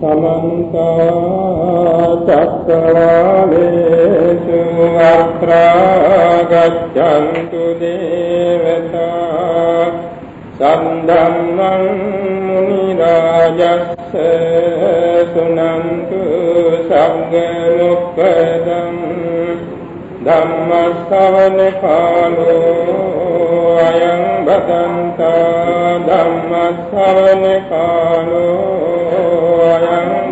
සමන්ත චක්කවාලේසු අත්‍රා ගච්ඡන්තු දේවතා සම්ධම්මං මුනි රාජස්ස සුනන්තු සග්ග මොක්ඛදං ධම්ම ශ්‍රවණ කාලෝ අයං භදන්තා ධම්ම ශ්‍රවණ කාලෝ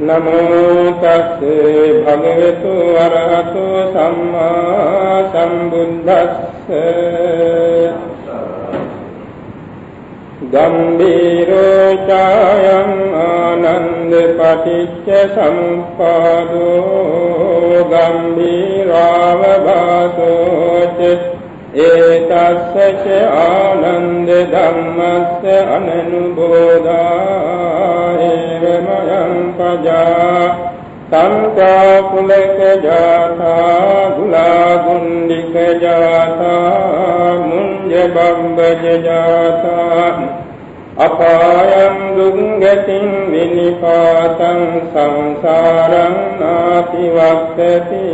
නමෝ තස්සේ භගවතු වරහතෝ සම්මා සම්බුද්දස්සේ ගම්බීරෝ ඡායං ආනන්ද පටිච්ච සම්පාදෝ ගම්බීරාව භාසෝ චිත්ත ඒතස්සච ආනන්ද ධම්මස්ස අනනුබෝධා ඒවමයං පජා සංකා කුලක ජාතා ගුලා ගුණ්ඩික ජාතා මුඤ්ජ බම්බජ ජාතා අපායං දුංගතින් විනිපාතං සංසාරං නාති වක්ඛති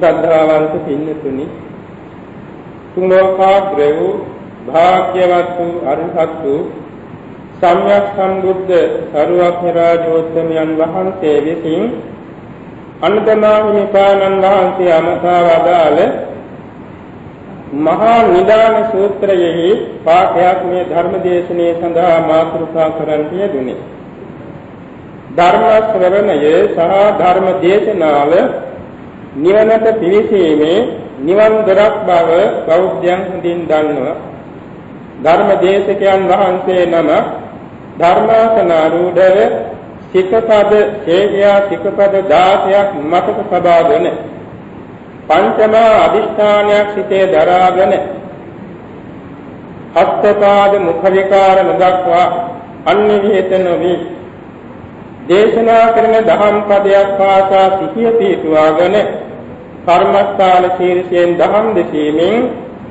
ශ්‍රද්ධාවන්ත පින්නතුනි තුන් ලෝකාග්‍ර වූ භාග්‍යවත් වූ අරහත් වූ සම්්‍යක් සම්බුද්ධ සරුවක්ඥ රාජෝත්තමයන් වහන්සේ විසින් අනුතමාහිමිපාණන් වහන්සේ අමතා වදාළ මහා නිදාන සූත්‍රයෙහි පාඨයක් මේ ධර්ම දේශනාවේ සඳහා මාතෘකා කරන්ට යෙදුනේ ධර්ම ශ්‍රවණය සහ ධර්ම දේශනාව නිවනට පිවිසීමේ නිවන් දොරක් බව බෞද්ධයන් හොඳින් දන්නවා. ධර්ම දේශකයන් වහන්සේ නම ධර්මාසනාරූඪව සිකපද හේයා සිකපද 16ක් මතක සබාගෙන පංචමා අදිෂ්ඨානයක් සිටේ දරාගෙන හස්තපාද මුඛ විකාර නොදක්වා අන්‍ය විහෙත නොවි දේශනා කරන දහම් පදයක් පාසා සිහිය පිටුවාගෙන කර්මස්ථාන ශීර්ෂයෙන් දහම් දෙසීමෙන්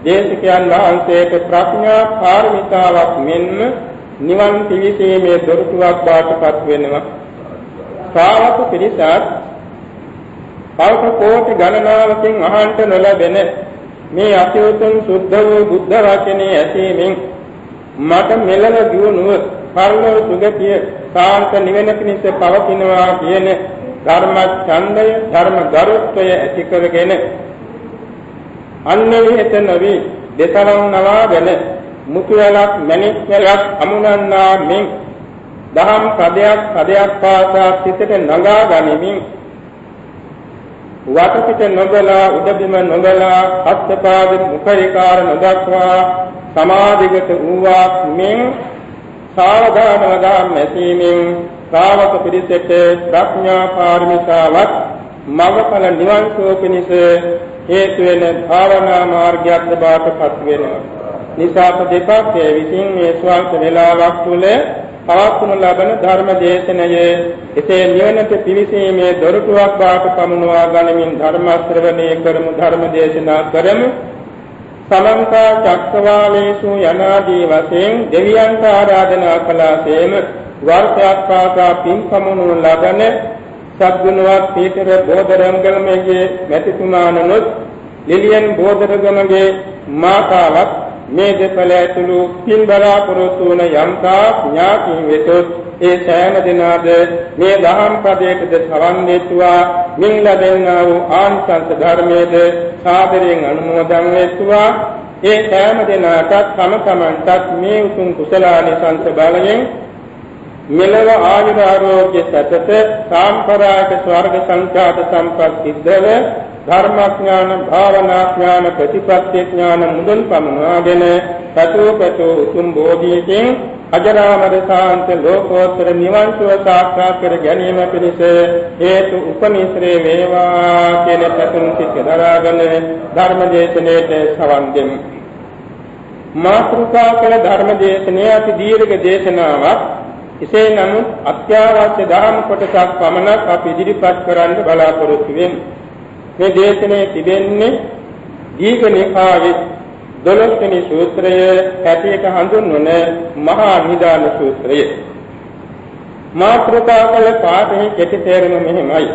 දේශකයන් වහන්සේට ප්‍රඥා පාරමිතාවක් මෙන්ම නිවන් පිවිසීමේ දොරටුවක් බාටපත් වෙනවා. ශ්‍රාවක පිරිසත් කල්ප කෝටි ගණනාවකින් අහන්ට නොලැබෙන මේ අතිඋතුම් සුද්ධ වූ බුද්ධ වචනේ ඇසීමෙන් මට මෙලව දියුණුව පරලෝ සුගතිය සාන්ත නිවෙන පිණිස පවතිනවා කියන ධර්ම ඡන්දය ධර්ම ගරුත්වය ඇති කරගෙන අන්නෙහිත නොවි දෙතරම් නවාගෙන මුතුවලක් මණික් වලක් අමුණන්නා මෙන් දහම් පදයක් පදයක් පාසා සිතට නගා ගනිමින් වටපිට නොබලා උඩබිම නොබලා හස්තපාද මුඛවිකාර නොදක්වා සමාධිගත වූවා මෙන් සාවධානව ධම්ම ඇසීමෙන් ශ්‍රාවක පිරිසට ප්‍රඥා පාරමිතාවක් මඟඵල නිවන් සුව පිණිස හේතු වෙන භාවනා මාර්ගයක් ලබාටපත් වෙනවා. නිසා දෙපක්ෂයේ විසින් මේ ස්වල්ප වේලාවක් තුළ පවත්වනු ලබන ධර්ම දේශනය එසේ නිවනට පිවිසීමේ දොරටුවක් බවට පමුණවා ගනිමින් ධර්ම ශ්‍රවණය කරමු ධර්ම දේශනා කරමු සමන්ත චක්කවාලේසු යනාදී වශයෙන් දෙවියන්ට ආරාධනා කළාසේම වර්ෂයක් පාසා පින්කමුණු ලබන සද්ගුණවත් පීතර බෝධරංගලමගේ මැතිතුමාණනොත් ලිලියන් බෝධරගමගේ මාතාවක් මේ දෙපළ ඇතුළු පින් බලාපොරොත්තු වන යම්තා ඥාතින් වෙතොත් ඒ සෑම දිනාද මේ දහම් පදයටද සවන් දෙත්වා මින් ලැබෙනා වූ ආනිසංස ධර්මයේද සාදරයෙන් අනුමෝදන් වෙත්වා. ඒ සෑම දිනාටත් තම තමන්ටත් මේ උතුම් කුසලානිසංස බලයෙන් මෙලව ආයුධ ආරෝග්‍ය සතත සාම්ප්‍රායික ස්වර්ග සංඛාත සම්පත් සිද්ධව ධර්මඥාන භාවනාඥාන ප්‍රතිපත්ති ඥාන මුදල් පමනවාගෙන සතෝපතෝ උතුම් බෝධියකින් අජරාමර සාන්ත ලෝකෝත්තර නිවන් සුව සාක්ෂාත් කර ගැනීම පිණිස හේතු උපනිශ්‍රේ වේවා කියන පැතුම් සිත් දරාගෙන ධර්ම දේශනාවට සවන් දෙමු. මාතෘකා කළ ධර්ම දේශනාව අති දීර්ඝ දේශනාවක්. එසේ නමුත් අත්‍යවශ්‍ය ධර්ම කොටසක් පමණක් අපි ඉදිරිපත් කරන්න බලාපොරොත්තු වෙමු. මේ දේශනාවේ තිබෙන්නේ දීඝනිකායේ දොළොස්වෙනි සූත්‍රය ඇටියට හඳුන්වන මහා නිදාන සූත්‍රය. මාත්‍රකා කළ පාඨයේ කෙටි තේරුම මෙහිමයි.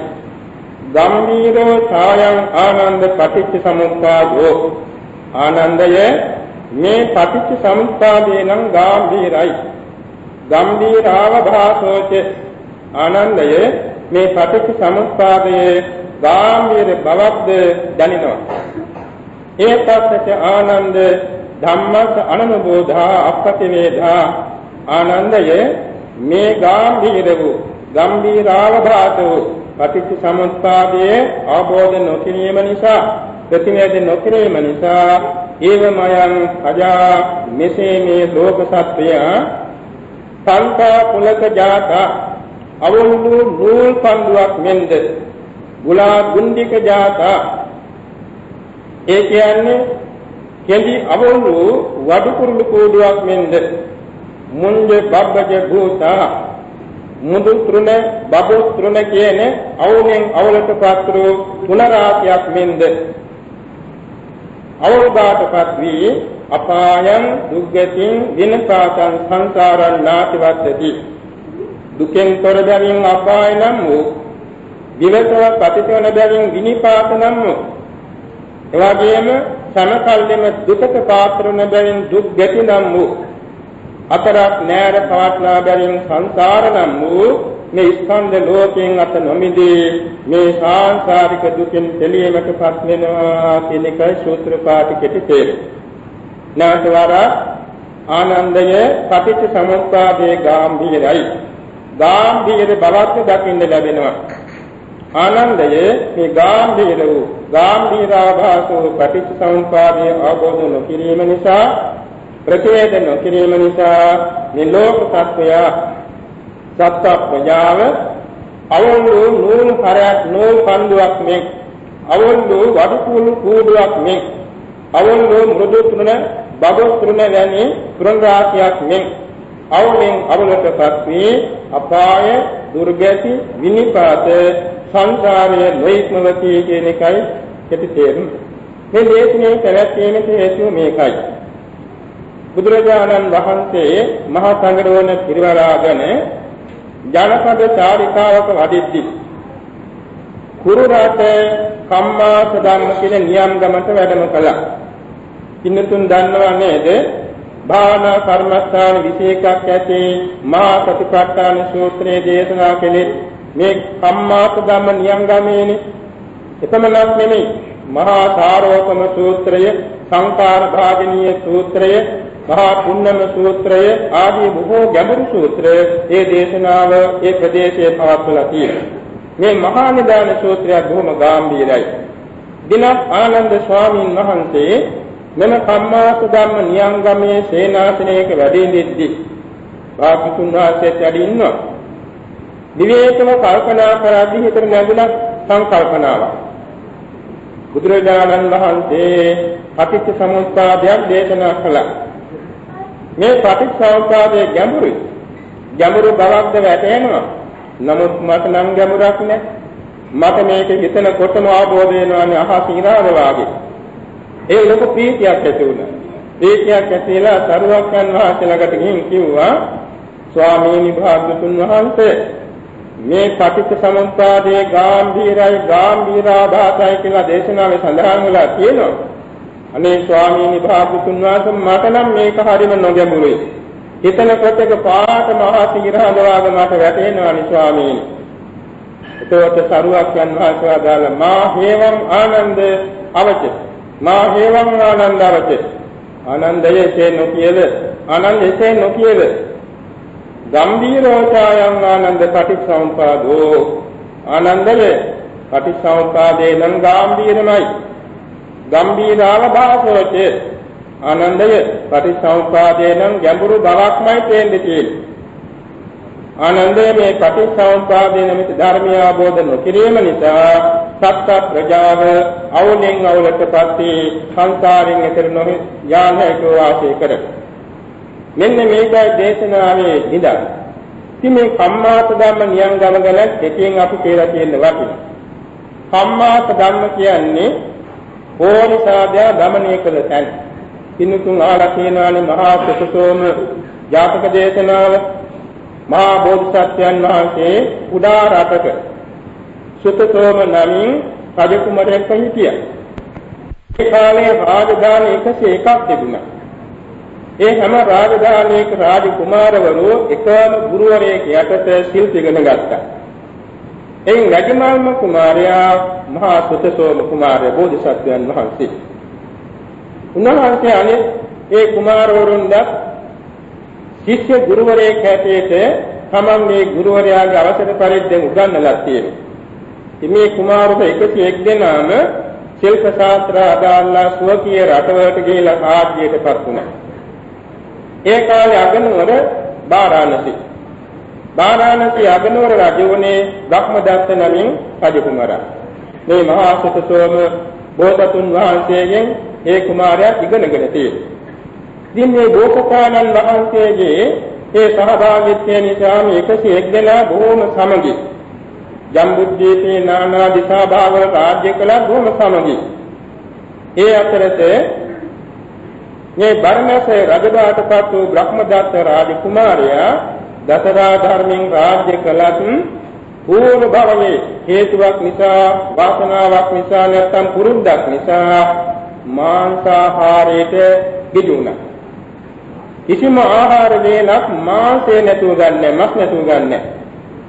ගම්බීරෝ ඡායං ආනන්ද පටිච්ච සමුප්පාදෝ ආනන්දය මේ පටිච්ච සමුප්පාදේ නම් ගාම්භීරයි. ගම්බීරාව භාසෝච ආනන්දය මේ පටිච්ච සමුප්පාදයේ ගාම්භීර බවක්ද දැනෙනවා. ඒකත් ආනන්ද ධම්මස් අනනුබෝධා අපති වේදා ආනන්දය මේ ගාම්භීර වූ ගම්භීරාවභාතෝ පටිච්ච සමුප්පාදයේ අවබෝධ නොකිරීම නිසා ප්‍රතිවේද නොකිරීම නිසා ඒවමයන් අජා මෙසේ මේ ලෝක සත්‍යය සංකා කුලක ජාත. අවුරුදු නූල් පන්දුවක් මෙන්ද ගුලා ගුණ්ඩික ජාත. ඒ කියන්නේ කෙඳි අවුරු වඩු කුරුළු කෝඩුවක් මෙන්ද මුංජ බබ්බජ භූතා. මුදු තෘණ බබු තෘණ කියන අවුෙන් අවලට පත්‍රු තුන රාශියක් මෙන්ද අවුරුදාටපත් වී අපායන් දුක්ගතින් විනපාතං සංසාරං නාතිවත්ති දුකෙන් තොර බැවින් අපාය නම් වූ විවසව පතිතවන බැවින් විනිපාත නම් වූ. එවාගෙම සමකල්ෙම දුකට පාත්‍ර වන බැවින් දුක් ගැති නම් වූ. අතරක් නෑර පවත්නා බැවින් සංසාර නම් වූ. මේ ස්කන්ධ ලෝකයෙන් අත නොමිදී මේ සාංශාරික දුකින් දෙලියමකපත් වෙනවා කියන එකයි සූත්‍ර පාඨකෙට තේරෙන්නේ. නාතවර ආනන්දය පටිච්ච සමුප්පාදයේ ගාම්භීරයි. ගාම්භීර බවක් දකින්න ලැබෙනවා. ආනන්දයේ මේ ගාම්භීර වූ ගාම්භීරාභාසෝ පටිච්චසමුප්පාදයේ අවබෝධ නොකිරීම නිසා ප්‍රතිවේද නොකිරීම නිසා මේ ලෝක සත්වය සත්‍ය ප්‍රජාව අවුල්ලු නූල් කරයක් නූල් පන්දුවක් මේ අවුල්ලු වඩුකුළු කූඩුවක් මේ අවුල්ලු මෘදු තුන බබු තුන වැනි තුන් රාශියක් මේ අවුලෙන් අවුලටපත් වී අපාය දුර්ගති විනිපාත සංසාරයේ නොඉක්මවති කියන එකයි කෙටි තේරුම. මේ දේශනේ පැවැත්වීමේ හේතුව මේකයි. බුදුරජාණන් වහන්සේ මහා සංඝරෝණ පිරිවරාගෙන ජනපද චාරිකාවක වඩිද්දී කුරු රටේ කම්මාස ධම්ම කියන නියම් ගමට වැඩම කළා. ඉන්නතුන් දන්නවා නේද? භාවනා කර්මස්ථාන විශේෂයක් ඇති මහා සතිපට්ඨාන සූත්‍රයේ දේශනා කළේ මේ කම්මාස ධම්ම නියම් ගමේනේ එපමණක් නෙමෙයි මහා සාරෝපම සූත්‍රය සංකාර භාගනීය සූත්‍රය මහා පුන්නම සූත්‍රය ආදී බොහෝ ගැඹුරු සූත්‍ර ඒ දේශනාව ඒ ප්‍රදේශයේ පවත්වලා තියෙනවා. මේ මහා නිදාන සූත්‍රය බොහොම ගැඹීරයි. දිනක් ආනන්ද ස්වාමීන් වහන්සේ මෙම කම්මාස ධම්ම නියංගමේ සේනාසනයක වැඩ ඉඳිද්දී භාගතුන් වහන්සේත් වැඩ ඉන්නවා. විවේකව කල්පනා කරද්දී හිතට නැගුණා සංකල්පනාවක්. බුදුරජාණන් වහන්සේ පටිච්ච සමුප්පාදයක් දේශනා කළා. මේ පටිච්ච සමුප්පාදයේ ගැඹුරුයි. ගැඹුරු බවක්ද වැටෙනවා. නමුත් මට නම් ගැඹුරක් නැහැ. මට මේක හිතනකොටම අවබෝධ වෙනවානේ අහස ඉරාද වාගේ. ඒ ලොකු ප්‍රීතියක් ඇති වුණා. ප්‍රීතියක් ඇතිලා සරුවක්යන් වහන්සේ ළඟට ගිහින් කිව්වා ස්වාමීනි භාග්‍යතුන් වහන්සේ මේ පටිච්ච සමුප්පාදයේ ගාම්භීරයි ගාම්භීරාභාසයි කියලා දේශනාවේ සඳහන් වෙලා තියෙනවා. අනේ ස්වාමීනි භාගතුන් වහන්සේ මට නම් මේක හරිම නොගැඹුරුයි. හිතන කොටක පාට මහා සිරහඳවාග මට වැටෙනවානි ස්වාමීනි. එතකොට සරුවක් යන වහන්සේ ආදාල මා හේවං ආනන්ද අවච මා හේවං ආනන්ද අවච ආනන්දයේ නොකියද ආනන්දයේ නොකියද ගම්බීරෝචායං ආනන්ද පටිච්චසමුපාදෝ ආනන්දලේ පටිච්චසමුපාදේ නම් ගාම්භීරමයි ගම්බීරාව භාසෝච ආනන්දය පටිච්චසමුපාදේ නම් ගැඹුරු බවක්මයි තේන්නේ තියෙන්නේ. ආනන්දය මේ පටිච්චසමුපාදේ නැමැති ධර්මය අවබෝධ නොකිරීම නිසා සත්‍ය ප්‍රජාව අවුලෙන් අවුලටපත් වී සංසාරයෙන් එතර නොහි යානයක වාසය කරයි. මෙන්න මේකයි දේශනාවේ ඉඳන්. ඉතින් මේ කම්මාත ධම්ම නියම් ගමගල දෙකෙන් අපි කියලා තියෙන වටිනා. කම්මාත ධම්ම කියන්නේ ඕනිසාදය ගමනය කළ තැන. කිනුතුන් ආලා කියනවානේ මහා සුසෝම ජාතක දේශනාව මහා බෝධිසත්වයන් වහන්සේ උඩා රටක සුතසෝම නමින් රජ කුමරයෙක් හිටියා. ඒ කාලේ රාජධානි 101ක් තිබුණා. ඒ හැම රාජධානියක රාජ කුමාරවරු එකම ගුරුවරයෙක් යටතේ ශිල්ප ඉගෙන ගත්තා. එයින් රජමාල්ම කුමාරයා මහා සුතසෝම කුමාරය බෝධිසත්වයන් වහන්සේ. උන්වහන්සේ අනේ ඒ කුමාරවරුන්ට ශිෂ්‍ය ගුරුවරයෙක් හැටියට තමන්ගේ ගුරුවරයාගේ අවසර පරිද්දෙන් උගන්වලා තියෙනවා. ඉතින් මේ කුමාරක 101 දෙනාම ශිල්ප ශාස්ත්‍ර අදාළලා ස්වකීය රටවලට ගිහිලා ආජ්‍යයටපත් වුණා. ඒ කාලේ අගනුවර බාරාණසි. බාරාණසි අගනුවර රජුනේ බ්‍රහ්මදත්ත නමින් රජකුමාරයා. මේ මහා සුතසෝම බෝධතුන් වහන්සේගෙන් ඒ කුමාරයා ඉගෙනගෙන තියෙනවා. ඉතින් මේ බෝසතාණන් වහන්සේගේ ඒ සහභාගීත්වය නිසා මේ 101 දෙනා බොහොම සමගි. ජම්බුද්දීපේ නානා දිසා භාවවල රාජ්‍ය කළා බොහොම සමගි. ඒ අතරතේ මේ බර්ණස රජබාටපත් වූ බ්‍රහ්මදත්ත රාජකුමාරයා දසරා ධර්මෙන් රාජ්‍ය කළත් පූර්ව භවයේ හේතුවක් නිසා වාසනාවක් නිසා නැත්නම් පුරුද්දක් නිසා මාංසාහාරයට ගිජුණා. කිසිම ආහාර වේලක් මාංශය නැතුව ගන්නෑ, මස් නැතුව ගන්නෑ.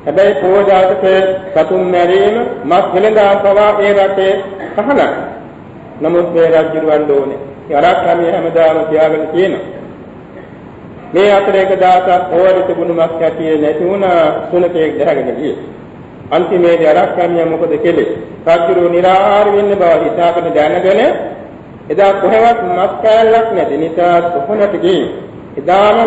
හැබැයි පෝජාතක සතුන් මැරීම, මස් වෙනදා පවා ඒ රටේ සහනක්. නමුත් මේ රජුරවන්න ඕනේ. යරක් කමිය හැමදාම තියාගෙන තියෙනවා. මේ අතර එක දවසක් ඕවර තිබුණු මස් කැටියේ නැති වුණා සුනකෙක් දැහැගෙන ගියේ. අන්තිමේදී අරක් කමිය මොකද කෙලේ? රජුරු නිරාහාර වෙන්න බව හිතාගෙන දැනගෙන එදා කොහෙවත් මස් කෑල්ලක් නැති නිසා සොහනට ගිහින් එදාම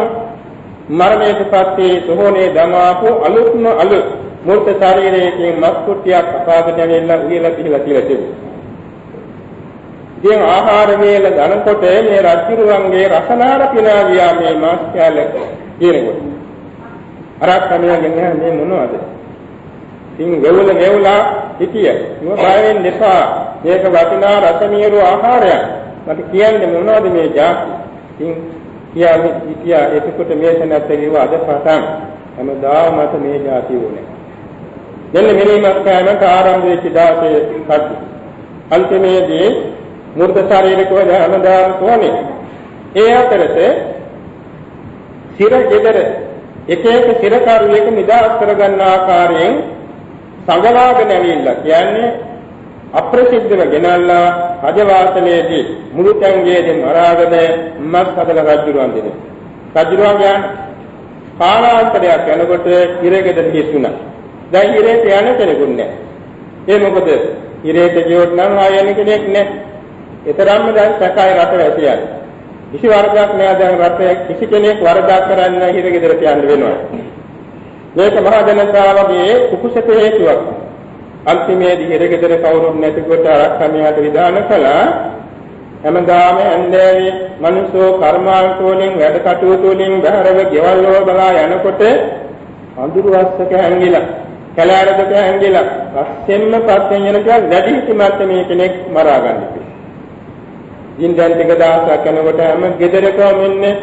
මරණයටපත් වී සොහොනේ දමාපු අලුත්ම අලුත් මූර්ත ශරීරයෙන් මස් කුට්ටියක් අපාගෙන ඇවිල්ලා උයලා පිළිලා තියලා තිබුණා. ඉතින් ආහාර වේල ගන්නකොට මේ රජුරුවන්ගේ රසනාර පිනා ගියා මේ මස් කෑල්ල කියනකොට. අරක් කමියගෙන මේ මොනවද? ඉතින් වෙවුල වෙවුලා හිටිය. ඉව බය වෙන්න එපා. මේක වටිනා රසමීරු ආහාරයක්. මට කියන්නේ මොනවද මේ જાති? ඉතින් කියාවේ හිටියා එතකොට මේක නැත්නම් අද පටන් හැමදාම මට මේ જાති ඕනේ. දෙන්න මෙලීමක් කෑමට ආරම්භ වෙච්ච දාසේ කඩු. අන්තිමේදී මූර්ත ශරීරකව හැමදාම තෝනේ. ඒ අතරතේ සිර ගෙදර එක එක සිර කරුවෙක නිදාස් කරගන්න ආකාරයෙන් සංගලාගෙන ඇවිල්ලා කියන්නේ අප්‍රසිද්ධව ගෙනල්ලා රජවාසලයේදී මුළු තැන්ගේදී මරාගෙන මස් හදලා රජුරුවන් දෙන්නේ. රජුරුවන් යන කාලාන්තරයක් යනකොට ඉරේකෙද හිටුණා. දැන් ඉරේට යන්න කෙනෙකුත් නැහැ. ඒ මොකද ඉරේට ගියොත් නම් ආයෙන කෙනෙක් නැහැ. ඒතරම්ම දැන් සැකයි රට වැසියන්නේ. කිසි වරදක් නෑ දැන් රටේ කිසි කෙනෙක් වරදක් කරන්නේ හිරගෙදරට යන්න වෙනවා. මේක මහා ජනතාවගේ කුකුසක හේතුවක්. අන්තිමේදී හිරගෙදර කවුරුත් නැතිකොට ආරක්ෂණයට විධාන කළා. හැමදාම ඇන්දෑවේ මිනිස්සෝ කර්මාන්ත වලින් වැඩ කටයුතු වලින් බහැරව ගෙවල් වල බලා යනකොට අඳුරු වස්සක හැංගිලා කැලෑරදක හැංගිලා පස්සෙන්ම පස්සෙන් යනකොට වැඩි හිටිමත් මේ කෙනෙක් මරා ගන්න කිව්වා. ඉන් දැන් ටික දවසක් යනකොට හැම ගෙදරකම ඉන්නේ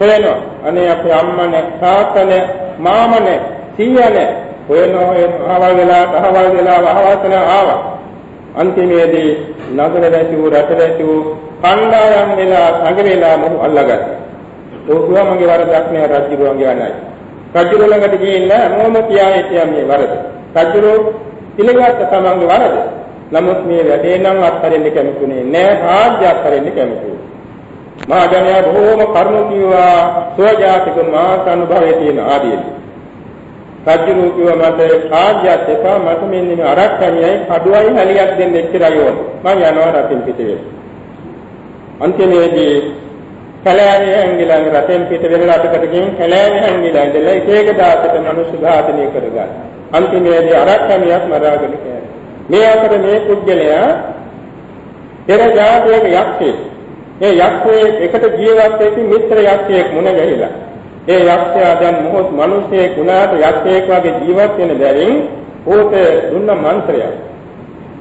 හොයනවා. අනේ අපේ අම්මනේ තාත්තනේ මාමනේ සීයානේ හොයන හොයන අහවල් වෙලා අහවල් වෙලා අහවල් තන ආවා. අන්තිමේදී නගර වැසිව් රට වැසිව් කණ්ඩායම් වෙලා සංග වෙලා මොහු අල්ලගත්තා. ඕකුවා මගේ වරදක් නෑ රජුරුවන්ගේ අනයි. රජුරුව ළඟට ගිහිල්ලා මොහොම කියා හිටියා මේ වරද. රජුරුව පිළිගත්ත තමන්ගේ වරද. නමුත් මේ වැඩේ නම් අත්හරින්න කැමතුනේ නෑ රාජ්‍ය අත්හරින්න කැමතුනේ. මා ජනයා බොහෝම කරුණ කිව්වා සෝජාතික මාස අනුභවයේ තියෙන ආදීන. රජු කිව්ව මට රාජ්‍යත් එපා මට මෙන්න මේ අරක්කණියයි කඩුවයි හැලියක් දෙන්න එච්චරයි ඕන. මම යනවා රටින් පිටේ. අන්තිමේදී කැලෑවේ හැංගිලා රටෙන් පිට වෙන රටකට ගිහින් කැලෑවේ හැංගිලා ඉඳලා එක එක දාසට මනුෂ්‍ය ඝාතනය කරගන්න. අන්තිමේදී අරක්කමියක් මරාගෙන කෑවා. මේ අතර මේ පුද්ගලයා පෙර ජාතියක යක්ෂයෙක්. ඒ යක්ෂයෙක් එකට ජීවත් වෙච්ච මිත්‍ර යක්ෂයෙක් මුණ ගැහිලා. ඒ යක්ෂයා දැන් මොහොත් මිනිසෙක් වුණාට යක්ෂයෙක් වගේ ජීවත් වෙන බැවින් ඌට දුන්න මන්ත්‍රයක්.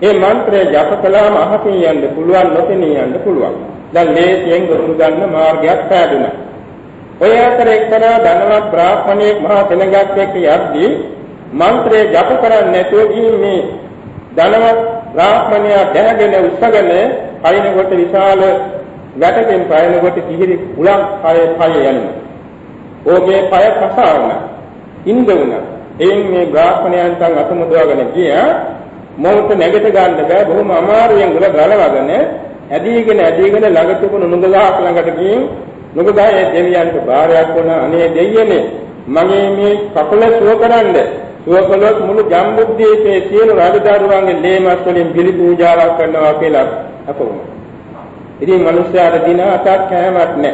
ඒ මන්ත්‍රය ජප කළාම අහසින් යන්න පුළුවන් නොපෙනී යන්න පුළුවන්. දැන් ලේසියෙන් ගොනු ගන්න මාර්ගයක් පෑදුනා. ඔය අතර එක්තරා ධනවත් බ්‍රාහ්මණයෙක් මහා සෙනගක් එක්ක යද්දී මන්ත්‍රය ජප කරන්නේ නැතුව ගිහින් මේ ධනවත් බ්‍රාහ්මණයා දැනගෙන උස්සගෙන පයින්කොට විශාල වැටකින් පයින්කොට කිහිරි උලක් පය පය යනවා. ඕකේ පය කසාවන ඉන්ද වුණා. එයින් මේ බ්‍රාහ්මණයන් තන් අතමුදවගෙන ගියා මොහොත නැගිට ගන්න බෑ බොහොම අමාරුවෙන් උල ගලවගෙන ඇදීගෙන ඇදීගෙන ළඟ තිබුණු නුඹ ගහක් ළඟට ගිහින් නුඹ ගහේ දෙවියන්ට බාරයක් වුණා අනේ දෙයියනේ මගේ මේ කකුල සුව කරන්න සුව කළොත් මුළු ජම්බුද්දීපේ සියලු රජදරුවන්ගේ ලේමස් වලින් බිලි පූජාවක් කරනවා කියලා අපවුණා. ඉතින් මිනිස්යාට දින අටක් කෑමක් නැහැ.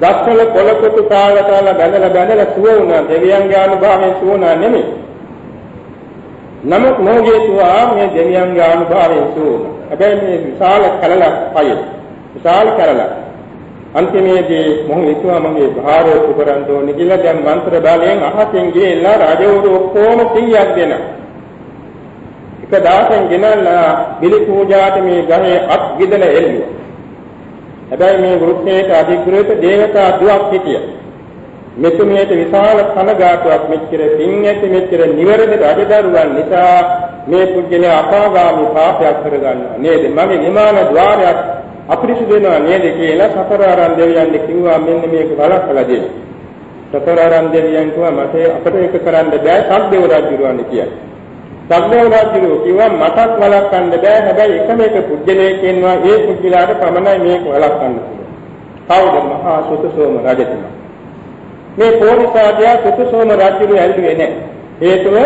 දක්වල කොලකොතු කාලතාල බැඳලා බැඳලා සුව වුණා දෙවියන්ගේ අනුභවයෙන් සුව වුණා නෙමෙයි. නමුත් මොහුගේ සුවා මේ දෙවියන්ගේ අනුභවයෙන් සුව වුණා. හැබැයි මේ විශාල කලලක් පය. විශාල කලලක්. අන්තිමේදී මොහු හිතුවා මගේ භාරය පුරන්න ඕනේ කියලා දැන් මන්ත්‍ර බලයෙන් අහසෙන් ගිහිල්ලා රජවරු ඔක්කොම 100ක් දෙනා. එක දාසෙන් ගෙනල්ලා බිලි පූජාට මේ ගහේ අත් ගිදල එල්ලුවා. හැබැයි මේ වෘත්තයට අධිග්‍රහිත දේවතා දුවක් හිටියා. මෙතුමියට විශාල කනගාටුවක් මෙච්චර පින් ඇති මෙච්චර නිවැරදි රජදරුවන් නිසා මේ පුජ්‍යලේ අපාගාමී පාපයක් කරගන්නවා නේද? මගේ විමාන ద్వාරයක් අපිරිසුදු වෙනවා නේද කියලා සතරාරන් දෙවියන් කිව්වා මෙන්න මේක බලක්කලා දෙන්න. සතරාරන් දෙවියන් කිව්වා මට අපිට ඒක කරන්න බෑ සම්දේව රජුරවන්න කියලා. සම්දේව රජු කිව්වා මටත් වළක්වන්න බෑ හැබැයි එකම එක පුජ්‍යලේ කියනවා ඒ පුජ්‍යලාට පමණයි මේක වළක්වන්න පුළුවන්. කවුද මහා සුතසෝම රජතුමා. මේ පොරිසාදයා සුතසෝම රජුගේ ඇල්ලුවේ නැහැ. හේතුව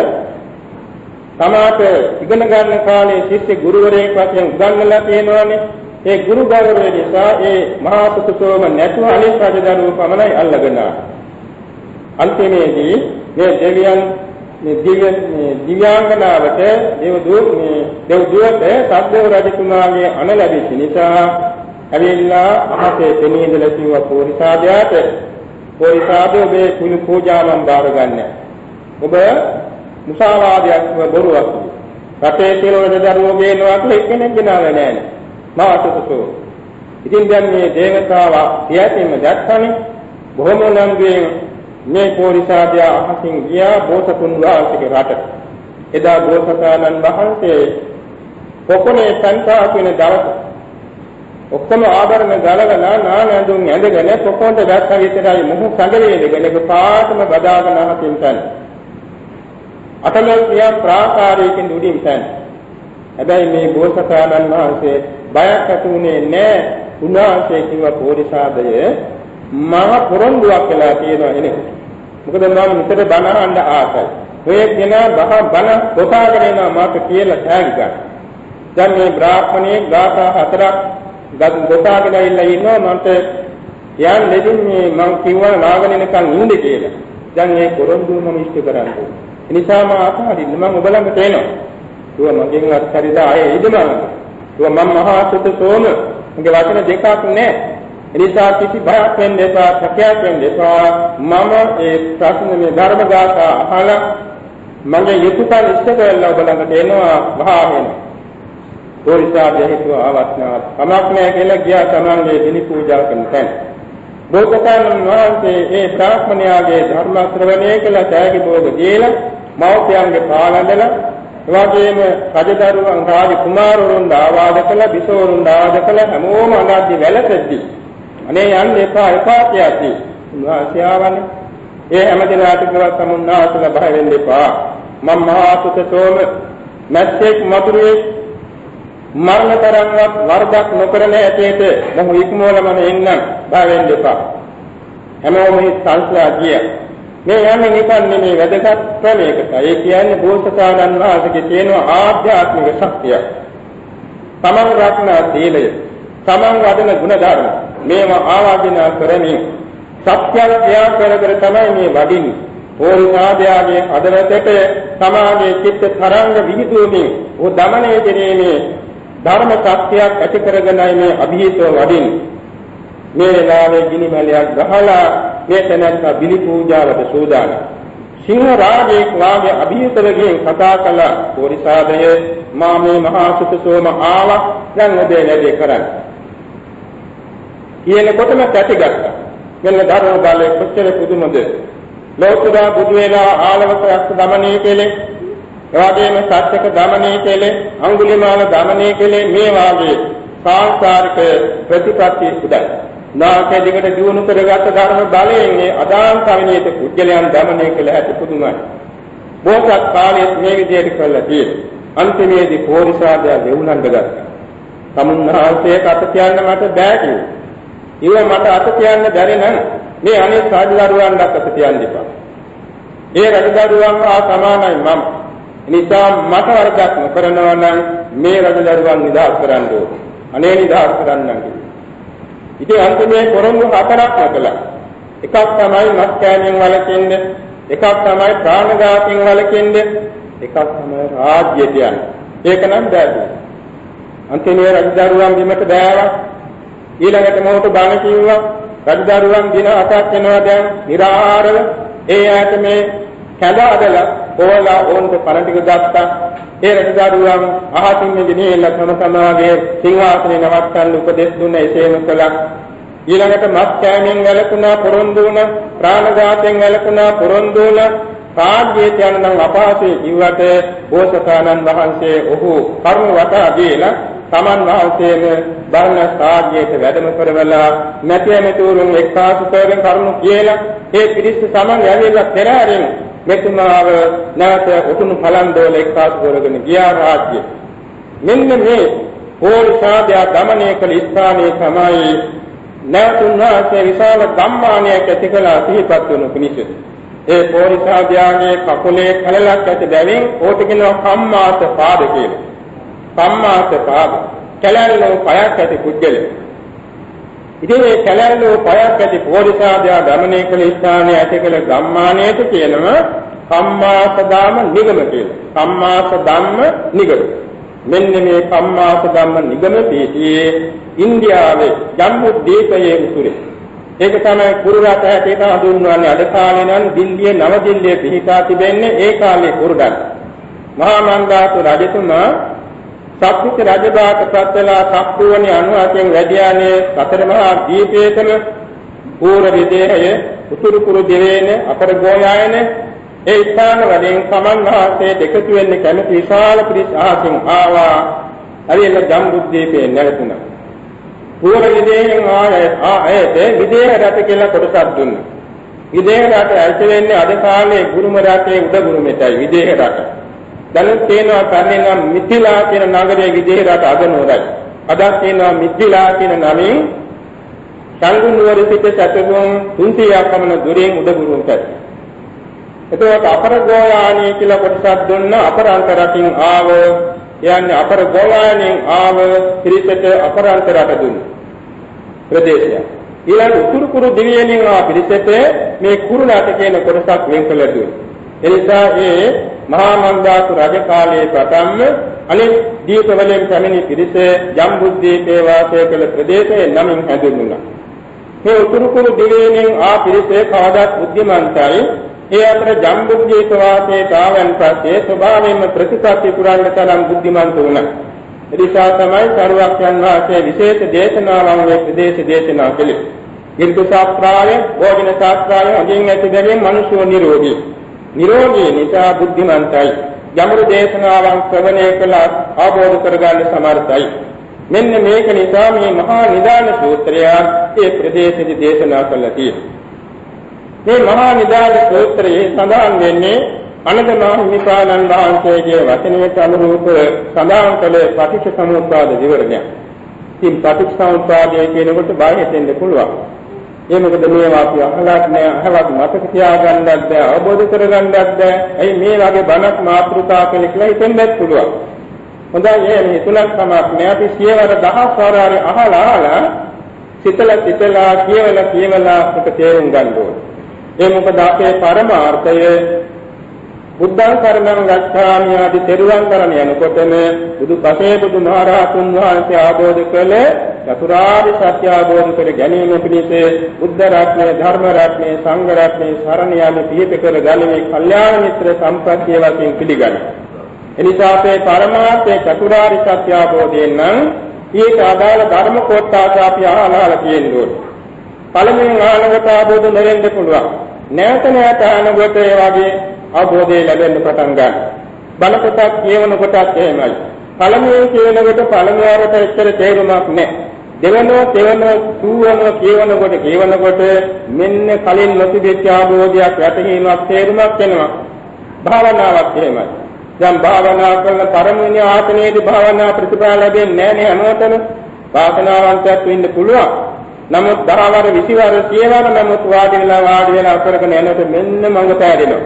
තමාට ඉගෙන ගන්න කාලේ ශිෂ්‍ය ගුරුවරයෙක් වශයෙන් උගන්වලා තියෙනවානේ. ඒ ගුරු ගෞරවය නිසා ඒ මහා සුතසෝම නැතුව අනිත් රජදරුවෝ පමණයි අල්ලගෙන අන්තිමේදී මේ දෙවියන් මේ දිව්‍ය මේ දිව්‍යාංගනාවට දේව දුව මේ දේව දුවට සද්දේව රජතුමාගේ අණ ලැබෙච්ච නිසා ඇවිල්ලා අහසේ දෙනියදලා කිව්වා පොරිසාදයාට පොරිසාදෝ මේ කුණු පූජාවන් බාර ගන්න. ඔබ මුසාවාදයක් බොරුවක්. රටේ තියෙන දරුවෝ ගේනවා කියලා එක්කෙනෙක් ගෙනාවේ නැහැ. මාතසෝ. ඉතින් දැන් මේ දේවතාවා පියතින්ම දැක්කනේ බොහොම නම්ගෙන් මේ පොරිසාදය අහසින් ගියා බෝසතුන් වහන්සේගේ රටට. එදා බෝසතාණන් වහන්සේ පොකොනේ සංසා කියන දවස ඔක්කොම ආභරණ ගලවලා නානඳුන් ඇඳගෙන පොකොන්ට දැක්ක විතරයි මොහු සංගලයේගෙන පාටම බදාගෙන අහසින් තන. අතලල් ක්‍රියා ප්‍රාකාරයකින් උඩින් තන. හැබැයි මේ බෝසතාණන් වහන්සේ බයක් ඇති උනේ නැහැ. උන්වහන්සේ කිව්ව පොරිසාදය මහ පොරොන්දුවක් වෙලා තියෙනවා එනේ. මොකද මම නිතර බණ අහන්න ආසයි. ඔය කෙනා බහ බණ කොටාගෙන එනවා මාක කියලා තෑගි ගන්න. දැන් මේ බ්‍රාහ්මණයේ ගාථා හතරක් ගත් කොටාගෙන ඉල්ලා ඉන්නවා මන්ට යන් දෙදින් මේ මං කිව්වා ලාගෙන එනකන් ඉන්න කියලා. දැන් මේ පොරොන්දුව මම ඉෂ්ට කරන්නේ. ඒ නිසා මම අතහරින්න මම ඔබ ළඟට එනවා. ඌව මගෙන් අත්හරිලා ආයේ ඉදමන. ඌව මම මහා සුත සෝම මගේ වචන දෙකක් නෑ. එනිසා කිසි බයක් වෙන්න එපා, සැකයක් වෙන්න එපා. මම ඒ ප්‍රශ්න මේ ධර්ම ගාථා අහලා මගේ යුතුයකම් ඉෂ්ට කරලා ඔබ ළඟට එනවා වහා වෙනවා. පොරිසා දෙහිතුව ආවත්නාවත්. කමක් නැහැ කියලා ගියා තමන්ගේ දිනි පූජා කරන තැන. බෝසතාණන් වහන්සේ ඒ බ්‍රාහ්මණයාගේ ධර්ම ශ්‍රවණය කළ තෑගි භෝග දීලා මෞපියන්ගේ පාලඳලා එවාගෙම රජදරුවන් රාජ කුමාරවරුන් ආවාද කළ බිසවරුන් ආවාද කළ හැමෝම අනාද්‍ය වැළපෙද්දී අනේ යන්න එපා එපා කියති. උන්වහන්සේ ආවනේ. ඒ හැම දිනාටකවත් සමුන්නාසල බය වෙන්න එපා. මම මහා සුතසෝම මැස්සෙක් මතුරුවේ මරණ තරම්වත් වරදක් නොකරන ඇතේට මොහු ඉක්මවලම එන්නම් බය වෙන්න එපා. හැමෝම මේ සංස්ලා කිය. මේ යන්නේ නිකන් නෙමේ වැදගත් ක්‍රමයකට. ඒ කියන්නේ බෝසතාණන් වහන්සේගේ තියෙන ආධ්‍යාත්මික ශක්තිය. තමන් රැකන සීලය, තමන් වඩන ගුණධර්ම මේවා ආවර්ජන කරමින් සත්‍යය ක්‍රියා කර කර තමයි මේ වඩින්නේ. ඕල්පාදයාගේ අදවතට සමාගයේ චිත්ත තරංග විහිදුවමින් ਉਹ দমনයේ දෙනීමේ ධර්ම සත්‍යයක් ඇති කරගෙනයි මේ અભීතව වඩින්නේ. මේ වෙලාවේ ගිනිමැලයක් ගහලා මේ තැනත් බිලි පූජාවට සූදානම්. සිංහ රාජෙක් වාගේ અભීතවකින් කතා කළ ඕනිසාදය මා මේ මහා සුතසෝම ආවා දැන් ඔබේ වැඩේ කරන්න. කියනකොටම පැතිගත්තා. මෙන්න ධර්ම බලය කොච්චර පුදුමද ලෝතර බුදු වෙලා ආලවකයක් දමණය කෙලේ එවාගේම සත්‍යක දමණය කෙලේ අඟුලිමාල දමණය කෙලේ මේ වාගේ සාංසාරික ප්‍රතිපත්ති උදයි නාකේ දිගට දිනු කරගත් ධර්ම බලයෙන් මේ අදාන් කවිනියට කුජලයන් දමණය කළ හැටි පුදුමයි බෝසත් කාලයේ මේ විදිහට කළා තියෙනවා අන්තිමේදී පෝරිසාදය දෙවුලංග ගත්තා සමුන්හන්සේ කත කියන්න මට බෑ කිව්වා ඉව මට අත කියන්න බැරි නම් මේ අනිත් රජදරුවන්ට අත කියන්න එපා. ඒ රජදරුවන් හා සමානයි මම. නිසා මට වරදක් නොකරනවා නම් මේ රජදරුවන් නිදහස් කරන්න ඕනේ. අනේ නිදහස් කරන්නම් කිව්වා. ඉතින් අන්තිමේ පොරොන්දු හතරක් කළා. එකක් තමයි මත් කෑමෙන් වළකින්න, එකක් තමයි ප්‍රාණඝාතයෙන් වළකින්න, එකක් තමයි රාජ්‍යයට යන්න. ඒක නම් බෑ. අන්තිමේ රජදරුවන් බිමට බෑවා. ඊළඟට මොහොත බණ කිව්වා රජදරුවන් දින අටක් වෙනවා දැන් निराහාරව ඒ ඇයට මේ කැඳ අදලා ඕලා ඕන්ට පණ ටික ගත්තා. ඒ රජදරුවන් අහසින් ගෙනියලා තම තමාගේ සිංහාසනේ නවත්තන්න උපදෙස් දුන්න එසේම කළා. ඊළඟට මත් කෑමෙන් වැළකුණා පොරොන්දු වුණා ප්‍රාණඝාතයෙන් වැළකුණා පොරොන්දු වුණා කාර්යයට යන නම් අපහසුයේ ජීවිත බෝසතාණන් වහන්සේ ඔහු කර්ම වටා දීලා තමන් වහන්සේම බර්ණස් රාජ්‍යයට වැඩම කරවලා නැති ඇමතුරුන් එක්කාසු කරගෙන කරුණු කියලා ඒ පිරිස සමන් යැවිලා පෙරහැරින් මෙතුමාව නැවත උතුණු පලන්දෝල එක්කාසු කරගෙන ගියා රාජ්‍ය. මෙන්න මේ පෝරිසාදය ගමනය කළ ස්ථානයේ තමයි නැතුන්වාසේ විශාල ධම්මානයක් ඇති කළ සිහිපත් වුණු පිණිස. ඒ පෝරිසාදයාගේ කකුලේ කලලක් ඇති බැවින් ඕට කියනවා කම්මාස පාද කියලා. සම්මාස පාද. කැලැල්ලෝ පයක් ඇති පුද්ගලය. ඉතින් මේ කැලැල්ලෝ පයක් ඇති පොරිසාදයා ගමනය කළ ස්ථානයේ ඇති කළ ගම්මානයට කියනවා කම්මාස දාම නිගම කියලා. කම්මාස ධම්ම නිගම. මෙන්න මේ කම්මාස ධම්ම නිගම පීතියේ ඉන්දියාවේ ජම්බු දීපයේ උතුරේ. ඒක තමයි කුරු රට හැටියට හඳුන්වන්නේ අද කාලේ නම් දිල්ලිය නව දිල්ලිය පිහිටා තිබෙන්නේ ඒ කාලේ කුරුඩන්. මහා මන්දාතු රජතුමා සක්විති රජබාට පත්වලා සක්කුවනේ අනුහයෙන් වැඩියානේ සතර මහා දීපේතම පූර්ව විදේහය උතුරු කුරු දෙවේන අපර ගෝයායන ඒ ස්ථාන වලින් සමන් වහන්සේ දෙකතු වෙන්නේ කැමති විශාල පිරිස් ආසින් ආවා. හරියට ජම්බුද්දීපේ නැවතුණා. පූර්ව විදේහෙන් ආයේ ආයත විදේහ රට කියලා කොටසක් දුන්නා. විදේහ රට ඇල්ත වෙන්නේ අද කාලේ ගුරුම රටේ උඩ ගුරුමෙටයි විදේහ රට. දැනුත් තියෙනවා කන්නේ නම් මිත්‍තිලා කියන නගරයේ විදේහයට අගනුවරයි. අදත් තියෙනවා මිත්‍තිලා කියන නමින් සංගුණ නුවර සිට සැතපුම් 300ක් පමණ දුරින් උඩගුරුන්ට. එතකොට අපර ගෝයාණී කියලා කොටසක් දුන්න අපරාන්ත රටින් ආව යන්නේ අපර ගෝයාණීන් ආව පිරිසට අපරාන්ත රට දුන්න. ප්‍රදේශය. ඊළඟ උතුරු කුරු දිවියනින් ආ පිරිසට මේ කුරුණාට කියන කොටසක් වෙන් කළ දුන්නා. එනිසා ඒ මහා මන්දාතු රජ කාලයේ පටන්ම අනෙක් දීප වලින් පැමිණි පිරිස ජම්බුද්දීපේ වාසය කළ ප්‍රදේශයේ නමින් හැඳින්වුණා. මේ උතුරු කුරු දිවයිනෙන් ආ පිරිසේ කවදාත් බුද්ධිමන්තයි. ඒ අතර ජම්බුද්දීප වාසයේ ආවන් පස්සේ ස්වභාවයෙන්ම ප්‍රතිපත්ති පුරන්න තරම් බුද්ධිමන්ත වුණා. එනිසා තමයි සරුවක්යන් වාසයේ විශේෂ දේශනාවන් මේ ප්‍රදේශ දේශනා කළේ. ඉර්ධ ශාස්ත්‍රාය, භෝජන ශාස්ත්‍රාය අගින් ඇති බැවින් මිනිසුන් නිරෝගී නිරෝගී නිසා බුද්ධිමන්තයි. යමරු දේශනාවන් ශ්‍රවණය කළ අවබෝධ කරගන්න සමර්ථයි. මෙන්න මේක නිසා මේ මහා නිදාන සූත්‍රය ඒ ප්‍රදේශෙදි දේශනා කළා තියෙනවා. මේ මහා නිදාන සූත්‍රයේ සඳහන් වෙන්නේ අනද මහිමිපාණන් වහන්සේගේ වචනයට අනුරූප සඳහන් කළ පටිච්චසමුප්පාද විවරණය. ඉතින් පටිච්චසමුප්පාදය කියනකොට බය හිතෙන්න පුළුවන්. ඒ මොකද මේවා අපි අහලක් නෑ අහලක් මතක තියාගන්නත් බෑ අවබෝධ කරගන්නත් බෑ. ඇයි මේ වගේ බණක් මාතෘකා කෙනෙක් කියලා හිතෙන්නත් පුළුවන්. හොඳයි මේ තුනක් තමයි අපි සියවර දහස් වාරාරි අහලා අහලා සිතලා සිතලා කියවලා කියවලා ඒක තේරුම් ගන්න ඕනේ. ඒ මොකද අපේ පරමාර්ථය බුද්ධං කරණං ගච්ඡාමි ආදී තෙරුවන් කරණ යනකොටම බුදු පසේ බුදු මහරහතුන් වහන්සේ ආબોධ කළ චතුරාර්ය සත්‍ය ආબોධ කර ගැනීම පිණිස බුද්ධ රත්නය ධර්ම රත්නය සංඝ රත්නය සරණ යාම පිහිට කර ගනිමේ කල්යාණ මිත්‍ර සම්ප්‍රත්‍ය වශයෙන් පිළිගන්න. එනිසා අපේ පරමාර්ථයේ චතුරාර්ය සත්‍ය ආબોධයෙන් නම් ඊට අදාළ ධර්ම කෝට්ටාස අපි අහලා තියෙන්න ඕනේ. පළමුවෙන් ආනගත ආબોධ නොවෙන්න පුළුවන්. නැවත නැවත ආනගත ඒ වගේ අවබෝධය ලැබෙන්න පටන් ගන්නවා. බල කොටක් කියවන කොටත් එහෙමයි. පළමුවෙන් කියනකොට පළමුවරට එච්චර තේරුමක් නැහැ. දෙවනෝ තෙවනෝ තුවනෝ කියවනකොට කියවනකොට මෙන්න කලින් නොතිබෙච්ච අවබෝධයක් යටහීමක් තේරුමක් එනවා. භාවනාවක් එහෙමයි. දැන් භාවනා කරන පරමුණේ ආසනයේදී භාවනා ප්‍රතිඵල ලැබෙන්නේ නැහැ නේ හැමෝටම. වාසනාවන්තයෙක් වෙන්න පුළුවන්. නමුත් දහවර 20 වර 100 වර නමුත් වාඩි වෙලා වාඩි වෙලා කරගෙන යනකොට මෙන්න මඟ පෑදෙනවා.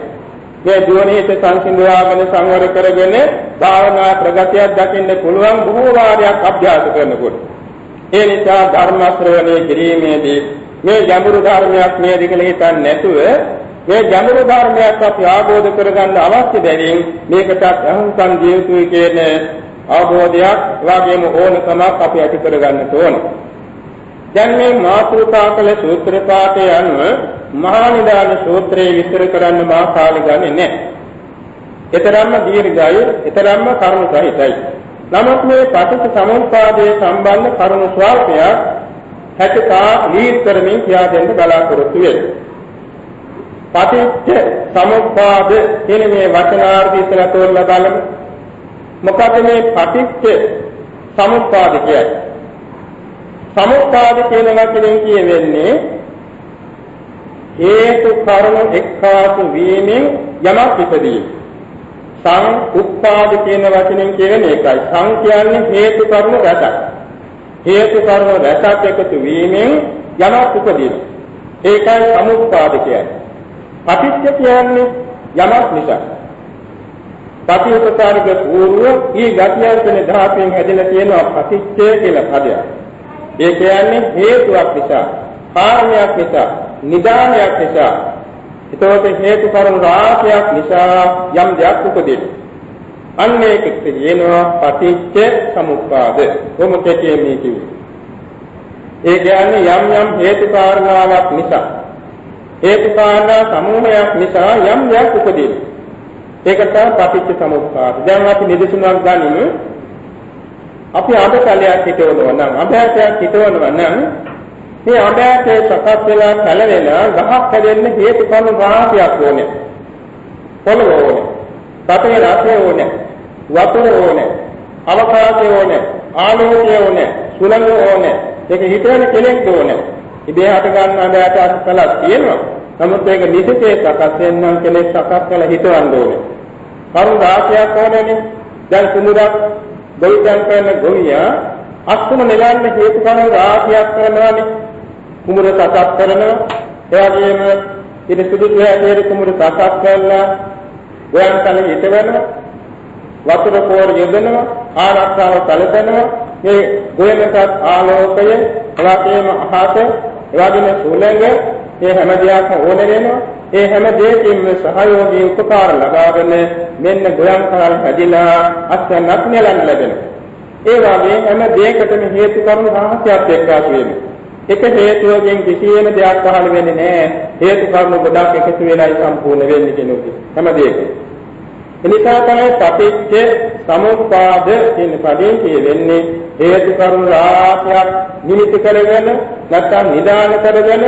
මේ දුවනේත සංසිඳවාගෙන සංවර කරගෙන භාවනා ප්‍රගතියක් දකින්න පුළුවන් බොහෝ වාරයක් අභ්‍යාස කරනකොට. ඒ නිසා ධර්ම ශ්‍රවණය කිරීමේදී මේ ගැඹුරු ධර්මයක් නේද කියලා හිතන්නේ නැතුව මේ ගැඹුරු ධර්මයක් අපි ආબોධ කරගන්න අවශ්‍ය බැවින් මේකට අහංසන් දිය යුතුයි කියන අවබෝධයක් වගේම ඕනකමක් අපි ඇති කරගන්න ඕනේ. දැන් මේ මාතෘකා කළ සූත්‍ර පාඨය අනුව මහා නිදාන සූත්‍රයේ විස්තර කරන්න මා කාලෙ ගන්නේ නැහැ. ඊතරම්ම දීර්ඝයි, ඊතරම්ම කරුණු සහිතයි. නමුත් මේ පටිච්ච සමුප්පාදයේ සම්බන්ධ කරුණු ස්වල්පයක් හැටකා ලීඩ් කරමින් කියා දෙන්න බලාපොරොත්තු වෙනවා. පටිච්ච සමුප්පාද කියන මේ වචනාර්ථය ඉස්සලා තෝරලා බලමු. මොකද මේ පටිච්ච සමුප්පාද කියන්නේ? සමුප්පාද කියන වචනේ කියවෙන්නේ හේතු කරුණු එක්කාසු වීමෙන් යමක් ඉපදීම. සං උත්පාද කියන වචනෙන් කියන්නේ ඒකයි. සං කියන්නේ හේතු කරුණු රැසක්. හේතු කරුණු රැසක් එකතු වීමෙන් යමක් උපදීම. ඒකයි සමුප්පාද කියන්නේ. පටිච්ච කියන්නේ යමක් නිසා. පටිඋපකාරක පූර්ව ඊ ගතියන්තන ධාතුවෙන් හැදෙලා තියෙනවා පටිච්චය කියලා පදයක්. ඒ කියන්නේ හේතුවක් නිසා, කාරණයක් නිසා, නිදානයක් නිසා. ඒතකොට හේතු කරුණු රාශියක් නිසා යම් දෙයක් උපදින. අන්න ඒකට කියනවා පටිච්ච සමුප්පාද. කොහොමද කියන්නේ කිව්වේ? ඒ කියන්නේ යම් යම් හේතු කාරණාවක් නිසා හේතු කාරණා සමූහයක් නිසා යම් දෙයක් උපදින. ඒකට තමයි පටිච්ච සමුප්පාද. දැන් අපි නිදසුනක් ගනිමු. අපි අඹ කලයක් හිටවනවා නම් අඹයටයක් හිටවනවා නම් මේ අඹයටේ සකස් වෙලා පැලවෙලා ගහක් හැදෙන්න හේතු කරුණු රාශියක් ඕනේ. පොළොව ඕනේ. පතේ රසය ඕනේ. වතුර ඕනේ. අවකාශය ඕනේ. ආලෝකය ඕනේ. සුළඟ ඕනේ. ඒක හිතවන කෙනෙක් ඕනේ. ඉබේ හට ගන්න අඹයට අසකලක් තියෙනවා. නමුත් ඒක නිසිතේ සකස් වෙනනම් කෙනෙක් සකස් කළ හිතවන්න ඕනේ. කරුණු රාශියක් ඕනේනේ. දැන් කුමුරක් ගොවිතැන් කරන ගොවියා අස්තුම නෙලන්න හේතු කරුණු රාශියක් කරනවානේ. කුමුර සකස් කරනවා. ඒ වගේම ඉත සුදුසු හැටියට කුමුර සකස් කරලා ගොයන් තල හිටවෙනවා. වතුර පෝර යොදනවා. ආරක්ෂාව සැලසෙනවා. මේ ගොයනට ආලෝකය, එවාගේම අහස, එවාගේම සුළඟ මේ හැම දෙයක්ම ඕන වෙනවා. ඒ හැම දෙයකින්ම සහයෝගී උපකාර ලබාගෙන මෙන්න ගොයන් කාල හැදිලා අත්‍යන්ත නෙලන්න ලැබෙනවා. ඒ වගේ හැම දෙයකටම හේතු කරුණු රහසක් එක්කාසු වෙනවා. එක හේතුවකින් කිසියම් දෙයක් පහළ වෙන්නේ නැහැ. හේතු කරුණු ගොඩක් එකතු වෙලායි සම්පූර්ණ වෙන්නේ කෙනෙකුට. හැම දෙයකම. එනිසා තමයි පටිච්ච සමුප්පාද කියන පදයෙන් කියවෙන්නේ හේතු කරුණු රාශියක් නිමිති කරගෙන නැත්නම් නිදාන කරගෙන